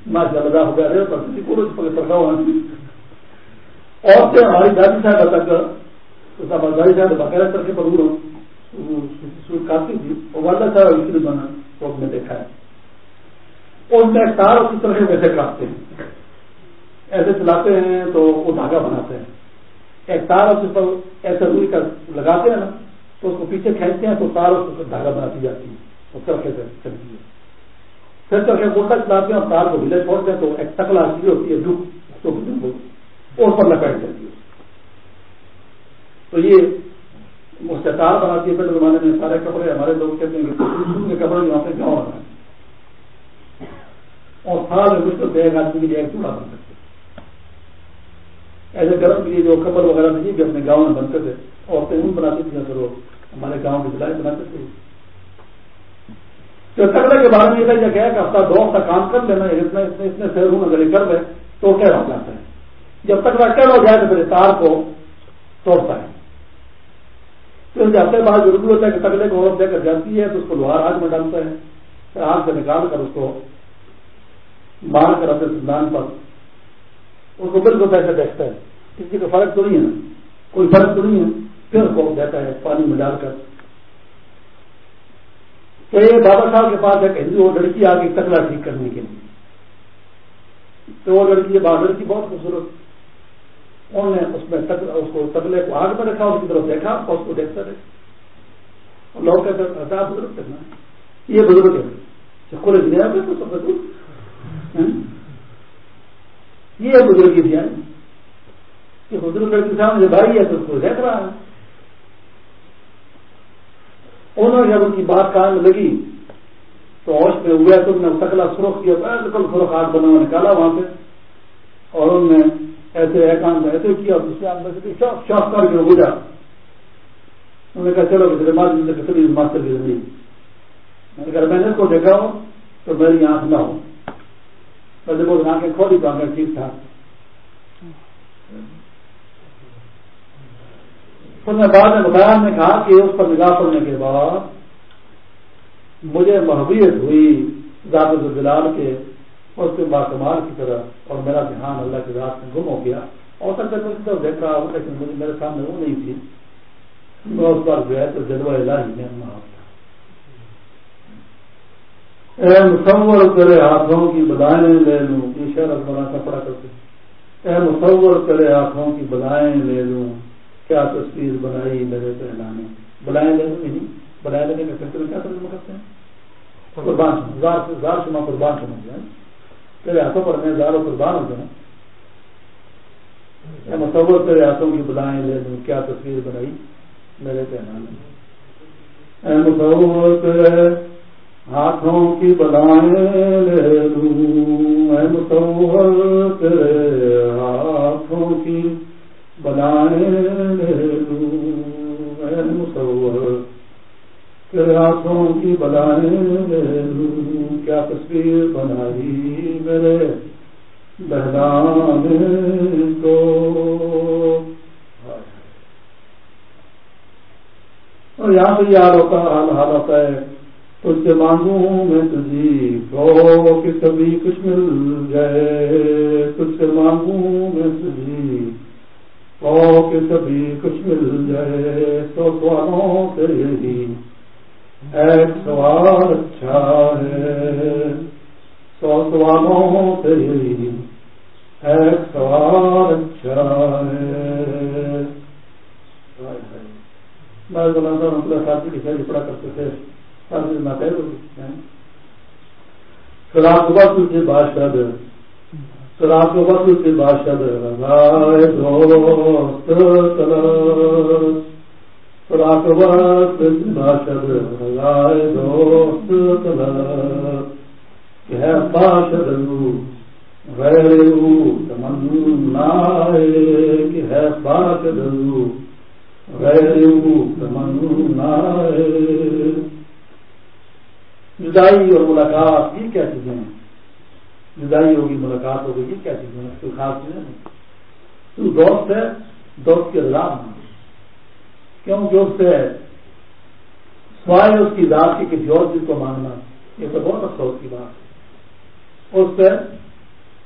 ماشاء اللہ ہو گیا پر کسی کو سرکا ہونا چاہیے اور پھر ہماری دادی صاحب تک دادی صاحب باقاعدہ کر کے پڑھوں کافی تھی۔ اور والدہ صاحب اسی لیے بنا تو نے دیکھا ہے۔ اور میں تار اسی طرح ویسے کاٹتے ہیں۔ ایسے چلاتے ہیں تو وہ دھاگا بناتے ہیں۔ ایک تار اس پر ایسے روئی کا لگاتے ہیں نا، تو اس کو پیچھے کھینچتے ہیں تو تار اس کو دھاگا بناتی جاتی ہے۔ اور چرخے سے چلتی ہے پھر چرخے گوٹا چلاتے ہیں اور تار کو ڈھیلے چھوڑتے ہیں تو ایک ٹکلا ہوتی ہے دکھ اس پر لپیٹ دیتی ہے۔ تو یہ اس سے تار بناتی ہے۔ پہلے زمانے میں سارے کپڑے ہمارے لوگ کہتے ہیں کہ کپڑے یہاں پہ گاؤں بنا اور سال میں مشکل سے ایک آدمی کے لیے ایک چوڑا بن سکتے ایسے گرم کے لیے جو کپڑ وغیرہ نہیں بھی اپنے گاؤں میں بنتے تھے۔ عورتیں ان بناتی تھیں پھر وہ ہمارے گاؤں کی بلائی بناتے تھے۔ تو تکڑے کے بارے میں یہ کہا کہ ہفتہ دو ہفتہ کام کر لینا اتنا اتنے اتنے شہروں میں اگر یہ کر لے تو کیا ہو جاتا ہے؟ جب تک ٹیڑھ ہو جائے تو پھر تار کو توڑتا ہے۔ پھر ہفتے بعد ضروری ہوتا ہے کہ تکڑے کو عورت دے کر جاتی ہے تو اس کو لوہار آگ میں ڈالتا ہے، پھر آگ سے نکال کر اس کو مار کر اپنے سندان پر اس کو بالکل پیسے دیکھتا ہے۔ کسی کا فرق تو نہیں ہے کوئی فرق تو نہیں ہے۔ پھر اس کو دیتا ہے، پانی میں ڈال کر۔ تو یہ بابا صاحب کے پاس ایک ہندو وہ لڑکی آ گئی تکلا ٹھیک کرنے کے لیے۔ تو وہ لڑکی بابا لڑکی بہت خوبصورت۔ انہوں نے اس میں اس کو تکلے کو آگ میں رکھا، اس کی طرف دیکھا، اور اس کو دیکھتا رہے۔ لوگ کہتے بزرگ اچھا، کرنا یہ بزرگ ہے کھلے دیا تو سب یہ بزرگ کی دیا یہ بزرگ لڑکی صاحب جو بھائی ہے تو اس کو دیکھ رہا ہے۔ انہوں نے جب ان کی بات کان لگی تو ہوش میں ہوئے تو انہوں نے سکلا سرخ کیا، بالکل سرخ آگ بنا نکالا وہاں سے۔ اور انہوں نے ایسے ایکان میں ایسے کیا شاپ کر کے گزرا انہوں نے کہا، چلو کسی ماسٹر کی زندگی۔ میں نے کہا، میں نے اس کو دیکھا ہوں تو میری آنکھ نہ ہو۔ پہلے وہ آنکھیں کھولی تو آنکھیں ٹھیک ٹھاک اس نے بعد میں بتایا نے کہا کہ اس پر نگاہ پڑنے کے بعد مجھے محبیت ہوئی ذات دلال کے اس کے باکمال کی طرح اور میرا دھیان اللہ کے رات میں گم ہو گیا اور سکتا ہے تو دیکھ رہا ہوں لیکن مجھے میرے سامنے وہ نہیں تھی میں اس پر گیا تو جلوہ الہی میں محبت اے مصور کرے ہاتھوں کی بدائیں لے لوں، یہ شہر بنا کپڑا کرتے اے مصور کرے ہاتھوں کی بدائیں لے لوں، کیا تصویر بنائی میرے پہلانے؟ بلائیں یعنی لینے میں نہیں بلائیں لینے میں فیصلے کیا ترجمہ کرتے ہیں؟ قربان زار زار شما قربان سمجھ جائیں۔ تیرے ہاتھوں پر میں زار و قربان ہو جائیں۔ اے مصور تیرے ہاتھوں کی بلائیں لے لوں، کیا تصویر بنائی میرے پہلانے؟ اے مصور تیرے ہاتھوں کی بلائیں لے لوں اے مصور تیرے ہاتھوں کی بلائیں لے لوں اے مصور تیرے ہاتھوں کی بلائیں لے لوں کیا تصویر بنائی میرے بہلانے کو؟ اور یہاں سے یاد ہوتا، حال حال ہوتا ہے تجھ سے مانگوں میں تجھی کو کہ کبھی کچھ مل جائے۔ تجھ سے مانگوں میں تجھی کو کہ کبھی کچھ مل جائے۔ سو سوالوں سے یہی ایک سوال اچھا ہے۔ سو سوالوں سے یہی ایک سوال اچھا ہے۔ ساتھی لکھائی پڑا کرتے تھے۔ شراب وقت سے بادشاہ شراب وقت سے بادشاہ دوست وقت بادشاہ رضائے دوست کہ بادشاہ غیر تمنا کہ ہے بادشاہ غیر تمنا جدائی اور ملاقات، یہ کیا چیزیں ہیں؟ جدائی ہوگی، ملاقات ہوگی، یہ کیا چیزیں ہیں؟ کوئی خاص چیزیں نہیں۔ تو دوست ہے، دوست کے رضا مانگے کیوں جو اس سے سوائے اس کی ذات کی کسی اور چیز کو مانگنا، یہ تو بہت افسوس کی بات ہے۔ اس سے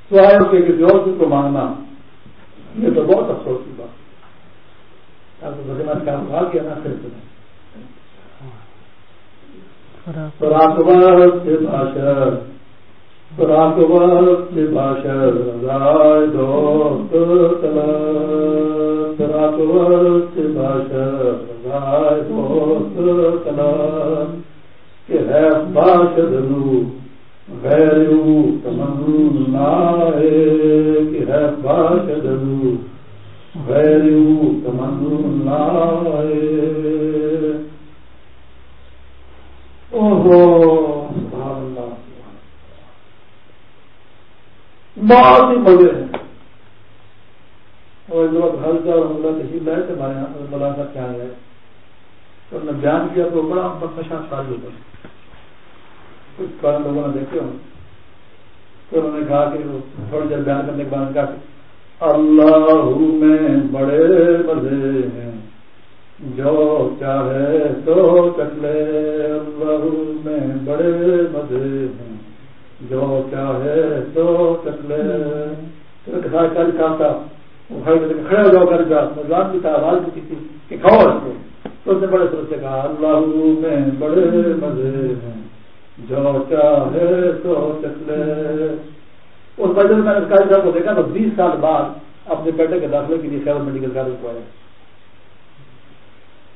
سوائے اس کے کسی اور چیز کو مانگنا، یہ تو بہت افسوس کی بات ہے۔ آپ کو کا سوال کیا نا پھر سنیں فراق باشر باشر رائے دوست فراق باشر رائے دوست کہ ہے باشد لو غیر تمنا کہ ہے باشد غیر تمنا بہت ہی مزے ہیں۔ اور ہر جگہ حملہ تشریف لائے تھے ہمارے یہاں مولانا صاحب کیا ہے؟ تو انہوں نے بیان کیا تو بڑا بخشا سال ہوتا کچھ کارن لوگوں نے دیکھے ہوں۔ تو انہوں نے کہا کہ تھوڑی دیر بیان کرنے کے بعد کہا کہ اللہ میں بڑے مزے ہیں۔ جو چاہے تو چلے اللہ میں بڑے مزے ہیں۔ جو چاہے تو چلے کھڑے ہو جاؤ کر جا۔ مزاق بھی تھا آواز بھی تھی کہ کھاؤ اس کو تو اس نے بڑے سر سے کہا، اللہ میں بڑے مزے ہیں۔ جو چاہے تو چلے اس وجہ میں نے صاحب کو دیکھا تو بیس سال بعد اپنے بیٹے کے داخلے کے لیے خیال میڈیکل کالج کو آیا۔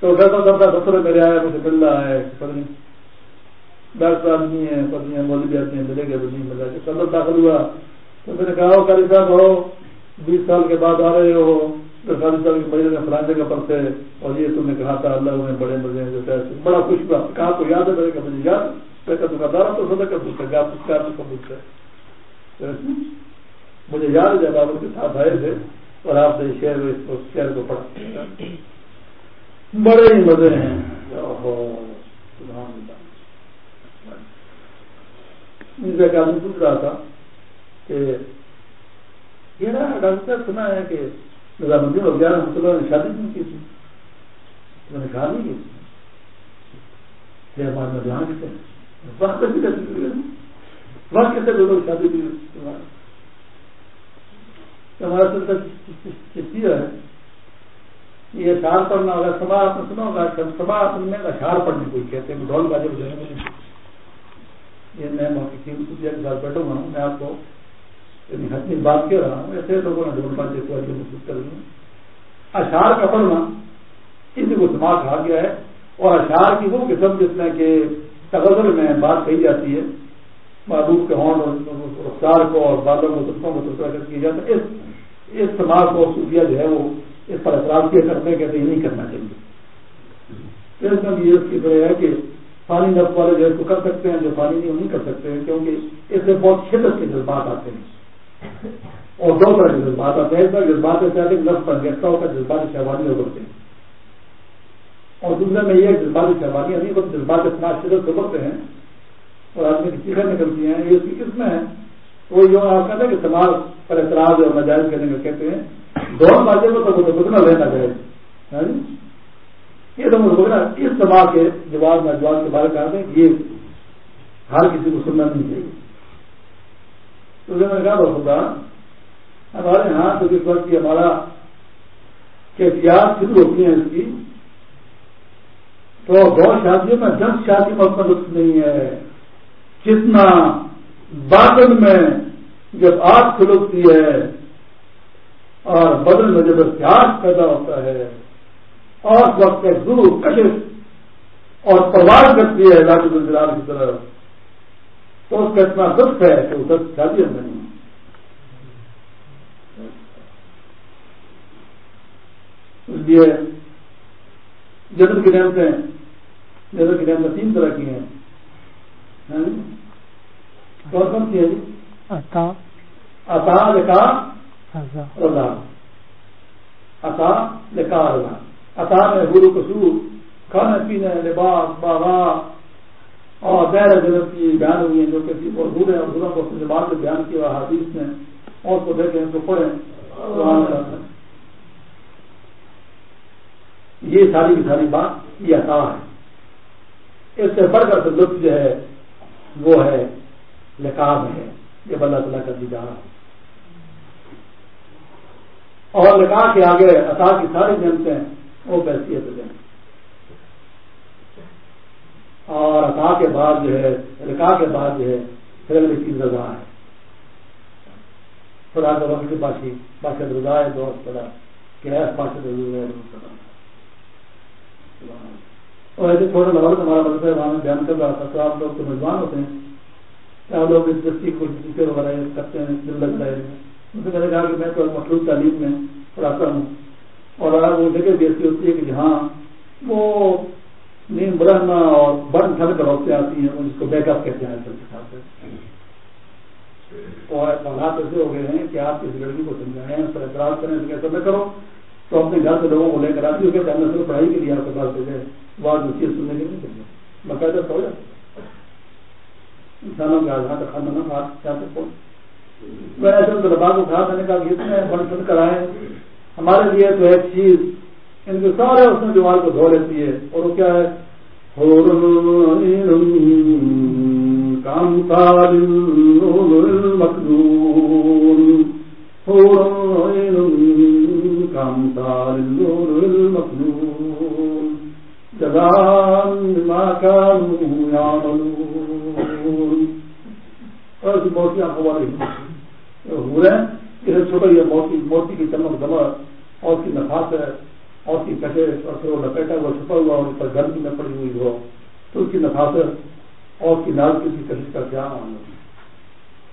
تو ڈرتا ڈرتا دفتر میرے آیا مجھے مل رہا ہے ڈاکٹر آدمی ہے پتنی مولوی آدمی ملے گا تو نہیں ملا کہ داخل ہوا۔ تو میں نے کہا کاری صاحب، ہو۔ بیس سال کے بعد آ رہے ہو۔ کاری صاحب کے مریض میں فلاں جگہ پر تھے۔ اور یہ تم نے کہا تھا، اللہ انہیں بڑے مزے ہیں، جیسے بڑا خوش ہوا۔ کہا تو یاد ہے میرے کہ مجھے یاد دکاندار تو سدا کر پوچھتا گیا پوچھتا تو پوچھتا ہے۔ مجھے یاد ہے جب آپ ان کے ساتھ آئے تھے اور آپ نے شہر شہر کو پڑھا۔ بڑے ہی مزے ہیں۔ ایک آدمی پوچھ رہا تھا کہ یہ نا ڈاکٹر صاحب سنا ہے کہ نظام الدین ابیار رحمۃ اللہ نے شادی نہیں کی تھی؟ میں نے کہا نہیں کی ہمارے دھیان دیتے ہیں وقت کیسے لوگ شادی کی۔ ہمارا سلسلہ ہے؟ یہ اشار پڑھنا ہوگا، سبا آپ نے سنا ہوگا سبا آپ میں اشار پڑھنے کو کہتے ہیں ڈھول بازے بجانے میں یہ میں موقع کے ساتھ بیٹھوں گا میں آپ کو یعنی حتمی بات کہہ رہا ہوں، ایسے لوگوں نے ڈھول بازے کو محسوس کر لوں اشار کا پڑھنا کسی کو دماغ آ گیا ہے، اور اشار کی وہ قسم جس میں کہ تغذر میں بات کہی جاتی ہے محبوب کے ہون اور رفتار کو اور بالوں کو دستوں کو دوسرا کر کیا جاتا ہے۔ اس سماج کو صوفیہ جو ہے وہ اس پر اعتراض کیا کرتے کہتے یہ نہیں کرنا چاہیے۔ پھر اس میں یہ اس کی طرح ہے کہ پانی نفس والے جو ہے کو کر سکتے ہیں، جو پانی نہیں، وہ نہیں کر سکتے ہیں، کیونکہ اس سے بہت شدت کے جذبات آتے ہیں۔ اور دو طرح کے جذبات آتے ہیں۔ ایک طرح جذبات سے نفس پر گرتا ہوتا ہے، جذبات شہبانی ابھرتے ہیں۔ اور دوسرے میں یہ جذبات شہبانیاں نہیں، بلکہ جذبات اتنا شدت سے ابھرتے ہیں۔ اور آدمی کی چیخیں نکلتی ہیں یہ اس کی قسم ہے۔ وہ جو آپ کہتے ہیں کہ سماج پر اعتراض اور نجائز کرنے کا کہتے ہیں دونوں باتیں کو تو بدنا رہنا جائز ہاں جی؟ یہ تو مجھے اس سماج کے جواب میں جواب کے بارے میں یہ ہر کسی کو سننا نہیں چاہیے۔ تو میں نے کہا بہت خدا، ہمارے یہاں تو اس وقت ہمارا کیفیات شروع ہوتی ہیں اس کی، تو دو شادیوں میں دس شادی مطلب نہیں ہے۔ کتنا باطن میں جب آگ کھلکتی ہے اور بدن میں جب پیاس پیدا ہوتا ہے اور وقت گرو کشش اور پرواز کرتی ہے لاکھ گجرات کی طرف تو اس کا اتنا دست ہے کہ وہ دست شادی نہیں اس لیے جنرل کی نعمتیں جنرل کی نعمتیں تین طرح کی ہیں۔ ہاں جی؟ کون کون سی ہے جی؟ اتا لکھا رضا اتا لکھا رضا اتا میں گرو قصور کھانے پینے لباس باغا اور دیر جنت کی بیان ہوئی ہیں جو کسی اور بوڑھے اور بروں کو اپنے بعد میں بیان کیا حدیث نے اور کو دیکھیں تو پڑھیں یہ ساری کی ساری بات یہ عطا ہے اس سے بڑھ کر لطف جو ہے وہ ہے نکاب ہے جب اللہ تعالیٰ کا دیدار اور نکاح کے آگے عطا کی ساری نعمتیں وہ بحثیت دیں اور عطا کے بعد جو ہے نکاح کے بعد جو ہے، پھر اگلی چیز رضا ہے۔ خدا کا وقت کی باشی باشد رضا ہے دوست پڑا کہ ایس باشد رضو ہے اور ایسے چھوٹا لگا ہمارا مدرسہ وہاں بیان کر رہا تھا۔ تو آپ لوگ تو میزبان ہوتے ہیں۔ لوگ اس دستی کو وغیرہ کرتے ہیں؟ دل لگ رہے ہیں ان میں نے کہا کہ میں تو مخلوط تعلیم میں پڑھاتا ہوں۔ اور وہ جگہ بھی ایسی ہوتی ہے کہ جہاں وہ نیم بڑھنا اور بن ٹھنڈ کر ہوتے آتی ہیں جس کو بیک اپ کہتے ہیں تو حالات ایسے ہو گئے ہیں کہ آپ کسی لڑکی کو سمجھائیں، اس پر اعتراض کریں تو کیسا نہ کرو تو اپنے گھر سے لوگوں کو لے کر آتی ہو کہ ہم نے پڑھائی کے لیے آپ کے پاس بھیجے۔ وہ آج چیز سننے کے لیے چاہیے باقاعدہ تو ہو جاتا انسانوں کا آزاد کھانا نہ کھا چاہتے کون میں ایسے طلبا کو کھا میں نے کہا کہ اتنے بن ہمارے لیے تو ایک چیز، ان کے سارے اس میں دیوار کو دھو لیتی ہے۔ اور وہ کیا ہے؟ کام مخلون کام مخلون جزان ما كانوا يعملون ایسی موتی ہو رہے ہیں اسے چھوٹا یہ موتی موتی کی چمک دمک اور کی نفاس ہے اور کی کٹے اور پھر وہ لپیٹا ہوا چھپا ہوا اور اس پر گرمی میں پڑی ہوئی ہو۔ تو اس کی نفاست اور کی نازکی کی کشش کا کیا معاملہ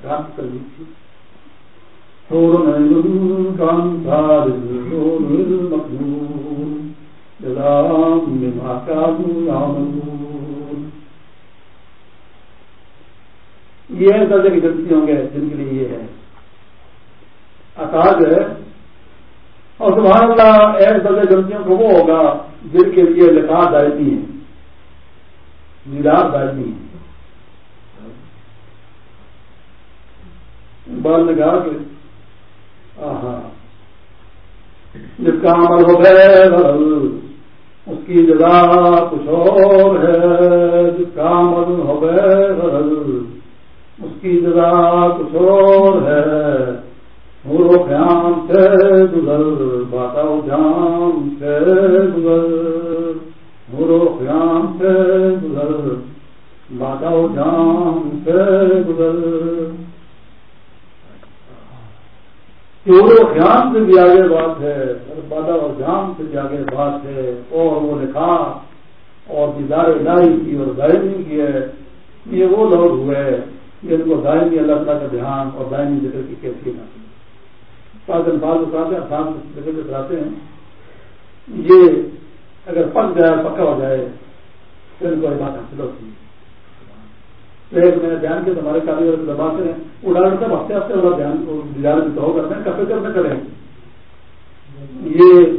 رات کر لی تھی۔ یہ درجے کی غلطی ہوں گے، جن کے لیے یہ ہے۔ جو ہے۔ اور سبحان اللہ ایک درجے غلطیوں کو وہ ہوگا جن کے لیے لکھا دائمی ہے میراب دائمی ہے بال نے کہا کہ ہاں جس کا عمل ہو گئے اس کی جگہ کچھ اور ہے۔ جس کا عمل ہو گئے اس کی جگہ کچھ اور ہے۔ نور و خیام سے گزر باتا جام سے گزر نور و خیام سے گزر باتا جام سے گزر چور و خیام سے بھی آگے بات ہے بادہ اور جام سے بھی آگے بات ہے اور وہ لکھا اور دیدار لائی کی اور دائمی کی ہے یہ وہ لوگ ہوئے جن کو دائمی اللہ تعالیٰ کا دھیان اور دائمی ذکر کی کیفیت آتی ہے پانچ الفاظ بتاتے ہیں افسان ذکر بتاتے ہیں۔ یہ اگر پک جائے، پکا ہو جائے تو ان کو یہ بات حاصل ہوتی ہے۔ تو ایک میں نے بیان کیا ہمارے کاریگر دباتے ہیں۔ اڑان سب ہفتے ہفتے والا بیان دیدار تو کرتے ہیں کپے کر میں کریں۔ یہ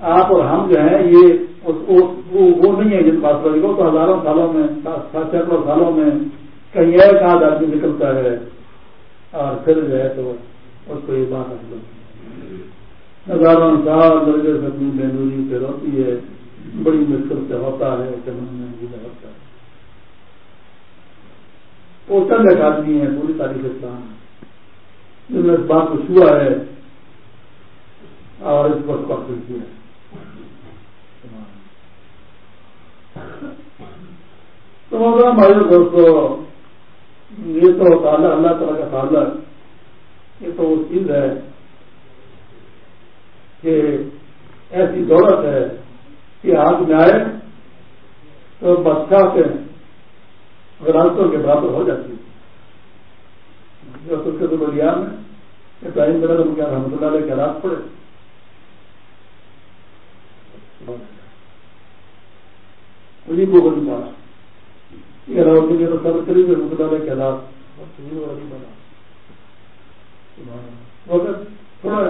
آپ اور ہم جو ہیں، یہ وہ نہیں ہے جن بات کو تو ہزاروں سالوں میں سینکڑوں سالوں میں کہیں ایک آدھ آدمی نکلتا ہے اور پھر جو ہے تو اس کو یہ بات حاصل ہوتی ہے ہزاروں سال درجے سے اپنی بینوری پہ روتی ہے، بڑی مشکل سے ہوتا ہے چمن میں ہوتا۔ ہے وہ چند ایک آدمی ہیں، پوری تاریخ اسلام جن نے اس بات کو چھوا ہے اور اس پر پکڑ کیا ہے۔ تو مگر ہمارے دوستوں یہ تو تعلق اللہ تعالیٰ کا تعلق یہ تو وہ چیز ہے کہ ایسی دولت ہے کہ ہاتھ میں آئے تو بادشاہ سے غلطوں کے برابر ہو جاتی ہے۔ جو بلیا میں ابراہیم بڑا کیا رحمۃ اللہ علیہ کے حالات پڑے۔ انہیں کو بڑی یہ راؤ تو سب قریب رحمۃ اللہ علیہ کے حالات۔ وقت تھوڑا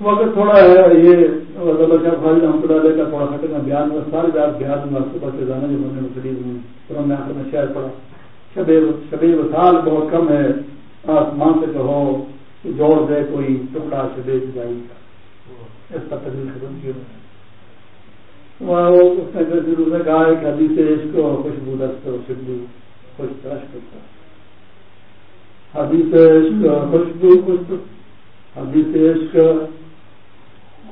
وقت تھوڑا ہے، یہ شاہ خالی رحمۃ اللہ علیہ کا تھوڑا سا میں بیان ہوا سارے بات بیان ہوں صبح سے جانا جو میں قریب ہوں تو میں آخر میں شہر پڑا شبی وسال بہت کم ہے۔ آسمان سے کہو کہ جوڑ دے کوئی ٹکڑا شبے جائی کا اس کا تجربہ ختم کیا اس نے ضرور نے کہا ہے کہ حدیث عشق اور خوشبو دست اور شبو خوش ترش کرتا۔ حدیث عشق خوشبو خوش حدیث عشق۔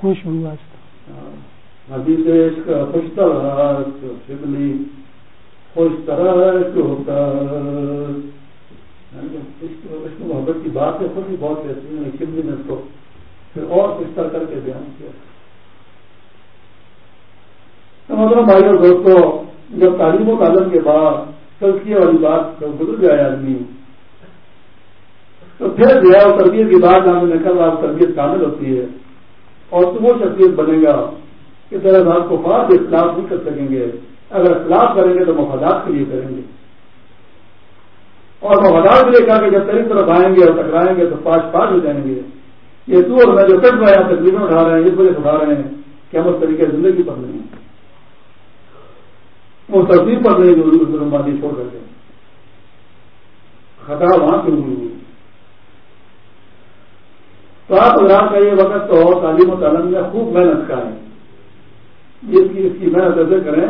خوشبو اس کا خوش طرح شبلی خوش طرح ہوتا اس محبت کی بات ہے خود بھی بہت کہتی ہیں شبلی نے اس کو پھر اور کس طرح کر کے بیان کیا۔ مطلب بھائی اور دوستوں جب تعلیم و تعلم کے بعد تلسیہ والی بات گزر جائے آدمی۔ تو پھر جو ہے تربیت کی بات ہم نے کل آپ تربیت کامل ہوتی ہے اور تو وہ شخصیت بنے گا کہ طرح آپ کو خاص اختلاف نہیں کر سکیں گے۔ اگر اختلاف کریں گے تو مفادات کے لیے کریں گے۔ اور مفادات کے لیے کہا کہ جب تری طرف آئیں گے اور ٹکرائیں گے تو پانچ پانچ ہو جائیں گے۔ یہ تو اور میں جو کٹ رہے ہیں تقریباً اٹھا رہے ہیں اس وجہ سے اٹھا رہے ہیں کہ ہم اس طریقے زندگی پڑھ رہے ہیں۔ وہ تصویر پڑھ رہے ہیں جو مادی چھوڑ کر کے خطرہ وہاں سے ہوئی ہوئی۔ تو آپ کا یہ وقت تو تعلیم و تعلیم میں خوب محنت کا ہے جس کی، اس کی محنت ایسے کریں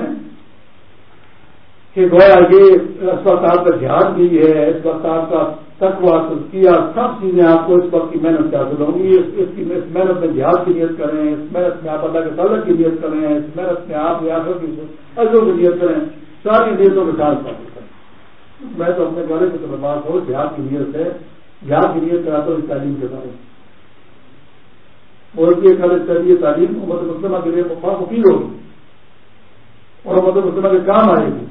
کہ گویا یہ اس وقت آپ کا دھیان بھی ہے اس وقت آپ کا تقوا کیا سب چیزیں آپ کو اس وقت کی محنت سے حاصل ہوں گی۔ اس کی، اس محنت میں جہاد کی نیت کریں، اس محنت میں آپ اللہ کے تعلق کی نیت کریں، اس محنت میں آپ ریاست کی اجروں کی نیت کریں۔ ساری نیتوں کے ساتھ حاصل کریں۔ میں تو اپنے بارے میں تو بات ہوں جہاد کی نیت ہے۔ جہاد کی نیت کراتا ہوں اس تعلیم کے بارے میں۔ اور یہ خالد چاہیے تعلیم امت مسلمہ کے لیے مفید ہوگی اور امت مسلمہ کے کام آئے گی۔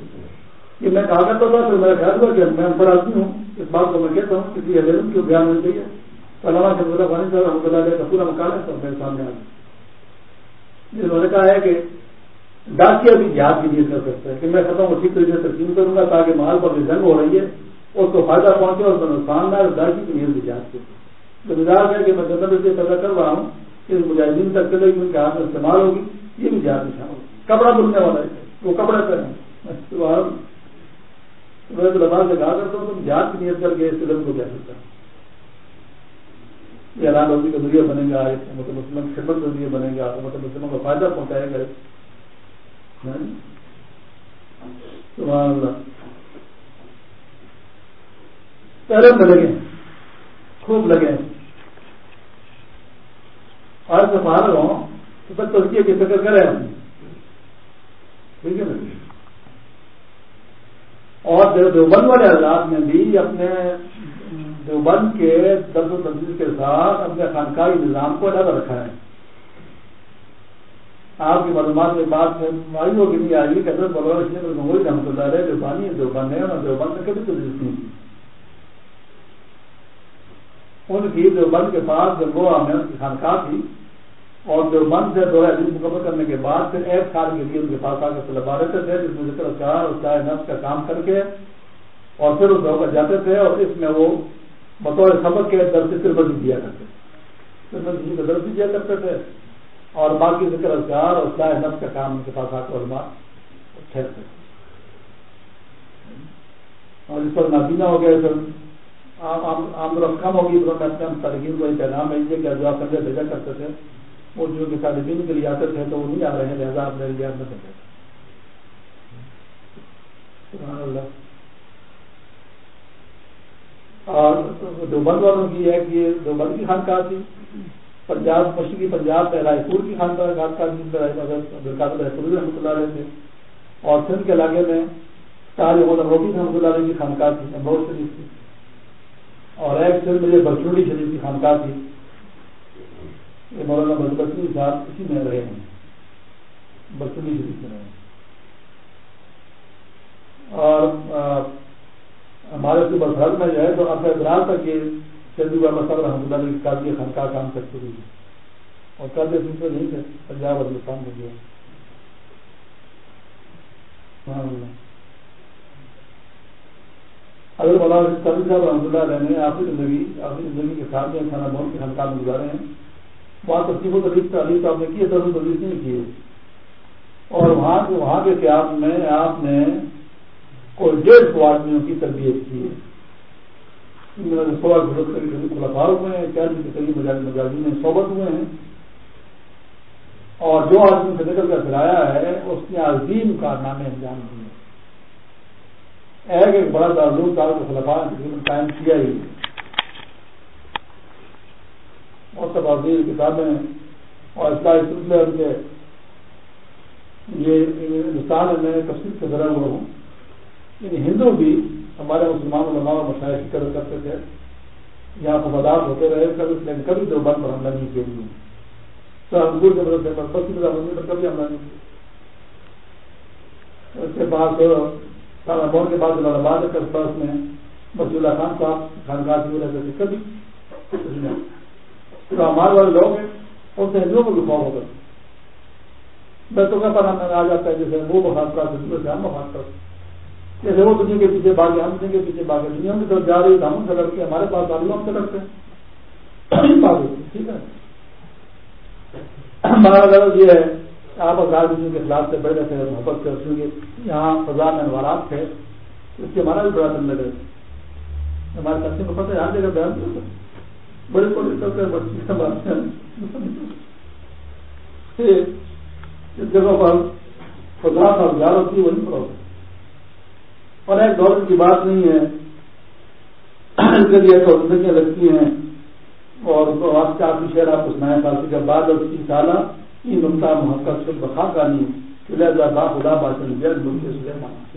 یہ میں کہا کرتا تھا تو میرا خیال ہوا کہ میں بڑا آدمی ہوں، اس بات کو میں کہتا ہوں کسی علم کو بیان نہیں چاہیے تو علامہ کے مطلب وانی صاحب رحمۃ اللہ علیہ کا پورا مکان ہے تو میرے سامنے آ گیا انہوں نے کہا ہے کہ ڈاکیا بھی جہاد کی نیت کر سکتا ہے کہ میں ختم ٹھیک طریقے سے تقسیم کروں گا تاکہ محل پر جو جنگ ہو رہی ہے اس کو فائدہ پہنچے اور نقصان نہ ڈاکی کی نیت بھی جہاد کی تو مزاج ہے کہ میں جنرل سے پیدا کر رہا ہوں کہ مجاہدین تک چلے گی، ان کے ہاتھ میں استعمال ہوگی، یہ بھی جہاد میں شامل کپڑا بننے والا ہے، وہ کپڑے پہنے میں تو لباس سے کہا کرتا ہوں، تم جہاد کی نیت کر کے اس فلم کو کیا سکتا یہ اعلان روزی کا ذریعہ بنے گا مطلب مسلم خدمت کا ذریعہ بنے گا مطلب مسلموں کو فائدہ پہنچائے گا۔ پہلے میں لگے، خوب لگے۔ آج سے باہر ہوں تو تک ترکیے کی فکر کرے کریں ٹھیک ہے نا جی؟ اور دیوبند والے حضرات نے بھی اپنے دیوبند کے درد و تنظیم کے ساتھ اپنے خانقاہی نظام کو الگ رکھا ہے۔ آپ کی معلومات میں بات آئی ہوگی نہیں آئی کہ حضرت مولانا شیخ گنگوئی رحمۃ اللہ علیہ دیوبانی دیوبند ہے اور دیوبند نے کبھی تجویز نہیں کی۔ ان کی دیوبند کے پاس جب وہ ہمیں خانقاہ تھی اور دیوبند سے دو عزیز مکمل کرنے کے بعد پھر ایک سال کے لیے ان کے پاس آ کے طلبا رہتے تھے، جس میں ذکر چار اور چائے نفس کا کام کر کے اور پھر اس پر جاتے تھے اور اس میں وہ بطور سبق کے درد تربتی دیا کرتے تربتی کا درد دیا کرتے تھے۔ اور باقی ذکر اذکار اور چائے نفس کا کام ان کے پاس آ کر علماء ٹھہرتے اور اس پر نابینا ہو گیا سر آمد کم ہوگی تو میں اپنے طالبین کو پیغام ہے کہ جو آپ پہلے بھیجا کرتے تھے۔ وہ جو کہ طالبین کے لیے آتے تھے تو وہ نہیں آ رہے ہیں لہٰذا آپ میرے لیے آپ میں اللہ۔ اور دیوبند والوں کی ہے کہ یہ دیوبند کی خانقاہ تھی، پنجاب، مشرقی پنجاب میں رائے پور کی خانقاہ عبدالقادر رائے پوری رحمۃ اللہ علیہ تھے۔ اور سندھ کے علاقے میں تاج محمد روبی رحمۃ اللہ علیہ کی خانقاہ تھی، امروز شریف تھی اور ایک سندھ میں یہ برچوڑی شریف کی خانقاہ تھی۔ یہ مولانا مدبتی صاحب اسی میں رہے ہیں۔ برچوڑی شریف میں رہے اور ہمارے صبح سرحد میں جو ہے تو آپ افراد تک یہ چندو بابا صاحب رحمۃ اللہ علیہ قابل خانقاہ کام تک شروع ہوئی اور قابل سلسلے نہیں تھے۔ پنجاب اور ہندوستان میں جو اگر مولانا قابل صاحب رحمۃ اللہ علیہ نے آخری زندگی آخری زندگی کے ساتھ میں کھانا بہت کے خانقاہ میں گزارے ہیں۔ وہاں تصدیق و تدیف تعلیم تو آپ نے کی ہے درد نہیں کی اور وہاں کے وہاں کے قیام میں آپ نے کوئی ڈیڑھ سو آدمیوں کی تربیت کی ہے۔ سولہ خلفا ہوئے ہیں چالیس کے قریب مجازی میں صحبت ہوئے ہیں۔ اور جو آدمی سے نکل کر پھیلایا ہے، اس نے عظیم کارنامے انجام دیے۔ ایک ایک بڑا تعلق کار کو خلفا تقریباً قائم کیا ہی۔ ہے اور سب عظیم کتابیں اور اصلاحی سلسلے ان کے۔ یہ ہندوستان میں تفصیل سے بھرا ہوا ہوں۔ یعنی ہندو بھی ہمارے مسلمان علماء اور مشاہد کی قدر کرتے تھے۔ یہاں خبردار ہوتے رہے کبھی لیکن کبھی دو بند پر حملہ نہیں کیا گئی تو ہم انگور کے مدد سے بس کی پر کبھی حملہ نہیں کیا۔ اس کے بعد سارا بون کے بعد اللہ آباد کے پاس میں بس اللہ خان صاحب خانقاہ کی رہتے تھے کبھی تو ہمارے والے لوگ ہیں ان سے ہندوؤں کو بھی خواب ہوتا بیتوں کا پڑھا میں آ جاتا ہے جیسے وہ بخار کرتے سے ہم بخار کرتے جیسے وہ دنیا کے پیچھے بھاگے ہم دنیا کے پیچھے بھاگے دنیا کی طرف جا رہی ہے ہم سے لڑکے ہمارے پاس آلو ہم سے لڑتے لڑکتے ٹھیک ہے ہمارا غرض یہ ہے آپ ہزار دنیا کے خلاف سے بیٹھے تھے محبت سے کیونکہ یہاں فضا میں انوارات تھے اس سے ہمارا بھی بڑا دن لگے ہمارے بچے کو پتہ یاد جگہ بیان بڑے بڑے چلتے بچے اس جگہ پر فضا کا گزار ہوتی ہے، وہی پر اور ایک دولت کی بات نہیں ہے۔ اس کے لیے تو زندگیاں لگتی ہیں۔ اور آپ کا آپ شہر آپ کو سنایا فارسی کا بعد اور تین سالہ تین نقطہ محقق سے بخا کا نہیں کانی با خدا باشن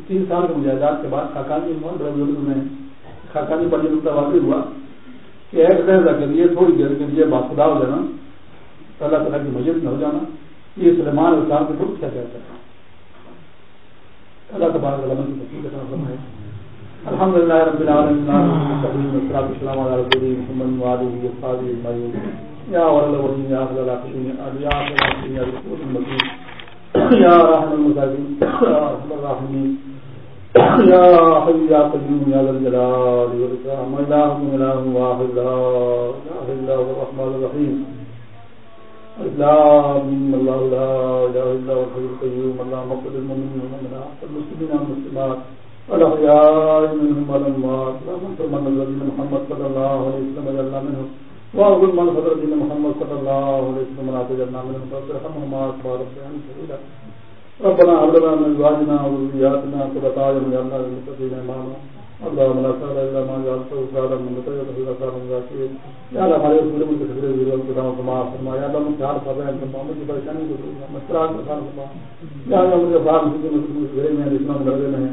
تین سال کے مجاہدات کے بعد خاکانی ہوا بڑے بزرگ میں خاکانی پر یہ نقطہ واقع ہوا۔ کہ ایک لہجہ کے لیے تھوڑی دیر کے لیے باخدا ہو جانا، اللہ تعالیٰ کی مسجد میں ہو جانا، یہ سلمان اسلام کے خود کیا کہتا ہے۔ اللہ تبارک و کی تفصیل کا فرمائے۔ الحمد للہ رب العالمین والصلاة والسلام على رسول محمد وعلى اصحابہ اجمعین۔ یا ولد الولین یا اخر الاخرین، یا اخر الاخرین، یا رسول المسیح یا رحم المساکین، یا ارحم الراحمین یا حی ذا الجلال واحد لا هو الرحمن اللہ لا هو الحي القيوم. اللهم اغفر للمؤمنين والمؤمنات والمسلمين والمسلمات والأحياء منهم والأموات. اللهم انصر من نزل محمد صلى الله عليه وسلم منهم. من فضل دين محمد صلى الله عليه وسلم. ولا تجعلنا منهم أكبر ربنا هب لنا من ازواجنا وذرياتنا قرة اعين واجعلنا للمتقين اماما اللهم لا سهل الا ما جعلته سهلا من تجد في رسالة ذاتين یا اللہ ہمارے پورے ملک کے خبریں کے داموں فرما فرما یا اللہ ہم پیار کر رہے ہیں فرما کی پریشانی کو مشکلات کا فرما یا اللہ مجھے افراد مجھے گھرے میں جسموں میں لڑے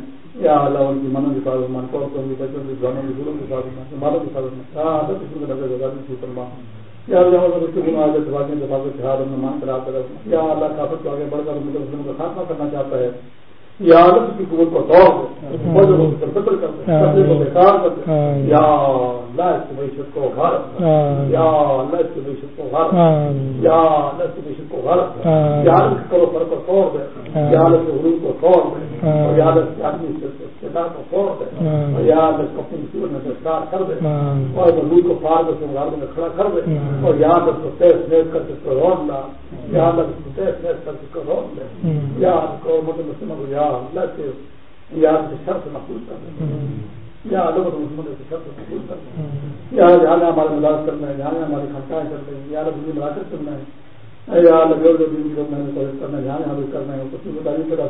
یا اللہ ان کی منوں کے ساتھ من کو ان کی بچوں کی جانوں کی کے ساتھ مالوں کے ساتھ یا اللہ کے لگے کی فرما یا اللہ ہم بچوں کو آگے دفاعیں دفاع کے خیال ہم مان کرا کر یا اللہ کافر کو آگے بڑھ کر مسلم کا خاتمہ کرنا چاہتا ہے۔ یا اللہ کی کو دے قتل کر دے کو بیکار کر دے۔ یا اللہ اس کی معیشت کو غارت یا اللہ اس کی معیشت کو غارت یا اللہ اس کی معیشت کو غارت یا اللہ کرو پر کو توڑ دے۔ یا اللہ کے کو توڑ دے۔ اور یا اللہ کی آدمی کو توڑ دے۔ اور یا اللہ کو اپنی میں گرفتار کر دے۔ اور مزدور کو پار کر کے میں کھڑا کر دے۔ اور یا اللہ کو تیز نیز کر کے اس کو روڈ لا۔ یا کو اللہ سے محفوظ کر دیں سے محفوظ کر دیں جہاں ہمارے مداز کرنا ہے جہاں ہماری خرچائیں کر یا کرنا ہے یا کرنا ہے کرنا ہے جہاں ہمیں کرنا ہے کو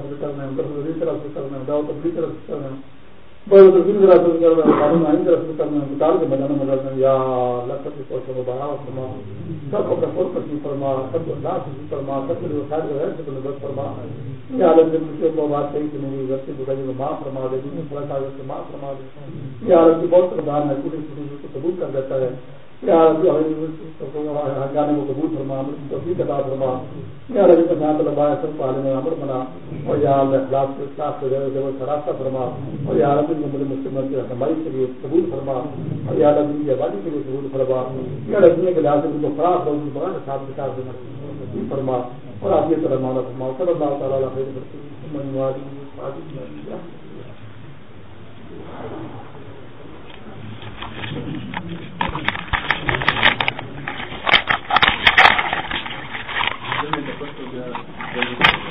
سے کرنا ہے درد طرح سے کرنا ہے دعوت تبدیلی طرح سے کرنا ہے بڑے تو طرح سے کرنا کرنا ہے کے میدانوں میں لڑنا یا اللہ سب کو شروع بڑھاوا فرما سب کو اپنا فور فرما، سب کو اللہ سے فرما، سب کے لیے خیر جو ہے سب فرما۔ یا اللہ کے مجھے کو بات صحیح سے نہیں غلطی بتائی کو معاف فرما دے جن میں فرق آ معاف فرما دے۔ یا اللہ کی بہت پردھان ہے پوری پوری کو قبول کر دیتا ہے۔ یا گانے کو قبول فرما، توفیق عطا فرما۔ یا ربی کا جہاں سب کو عالم عمر بنا۔ اور یا اللہ اخلاق کے اخلاق کو جب سراستہ فرما۔ اور یا ربی کو مجھے مسلم کی رہنمائی کے لیے قبول فرما۔ اور یا ربی کی آبادی کے لیے قبول فرما۔ یا ربی کے لحاظ سے ان کو خراب ہو ان بڑا صاحب کے ساتھ فرما۔ اور آپ یہ طرح مانا فرما صلی اللہ تعالیٰ خیر بالکل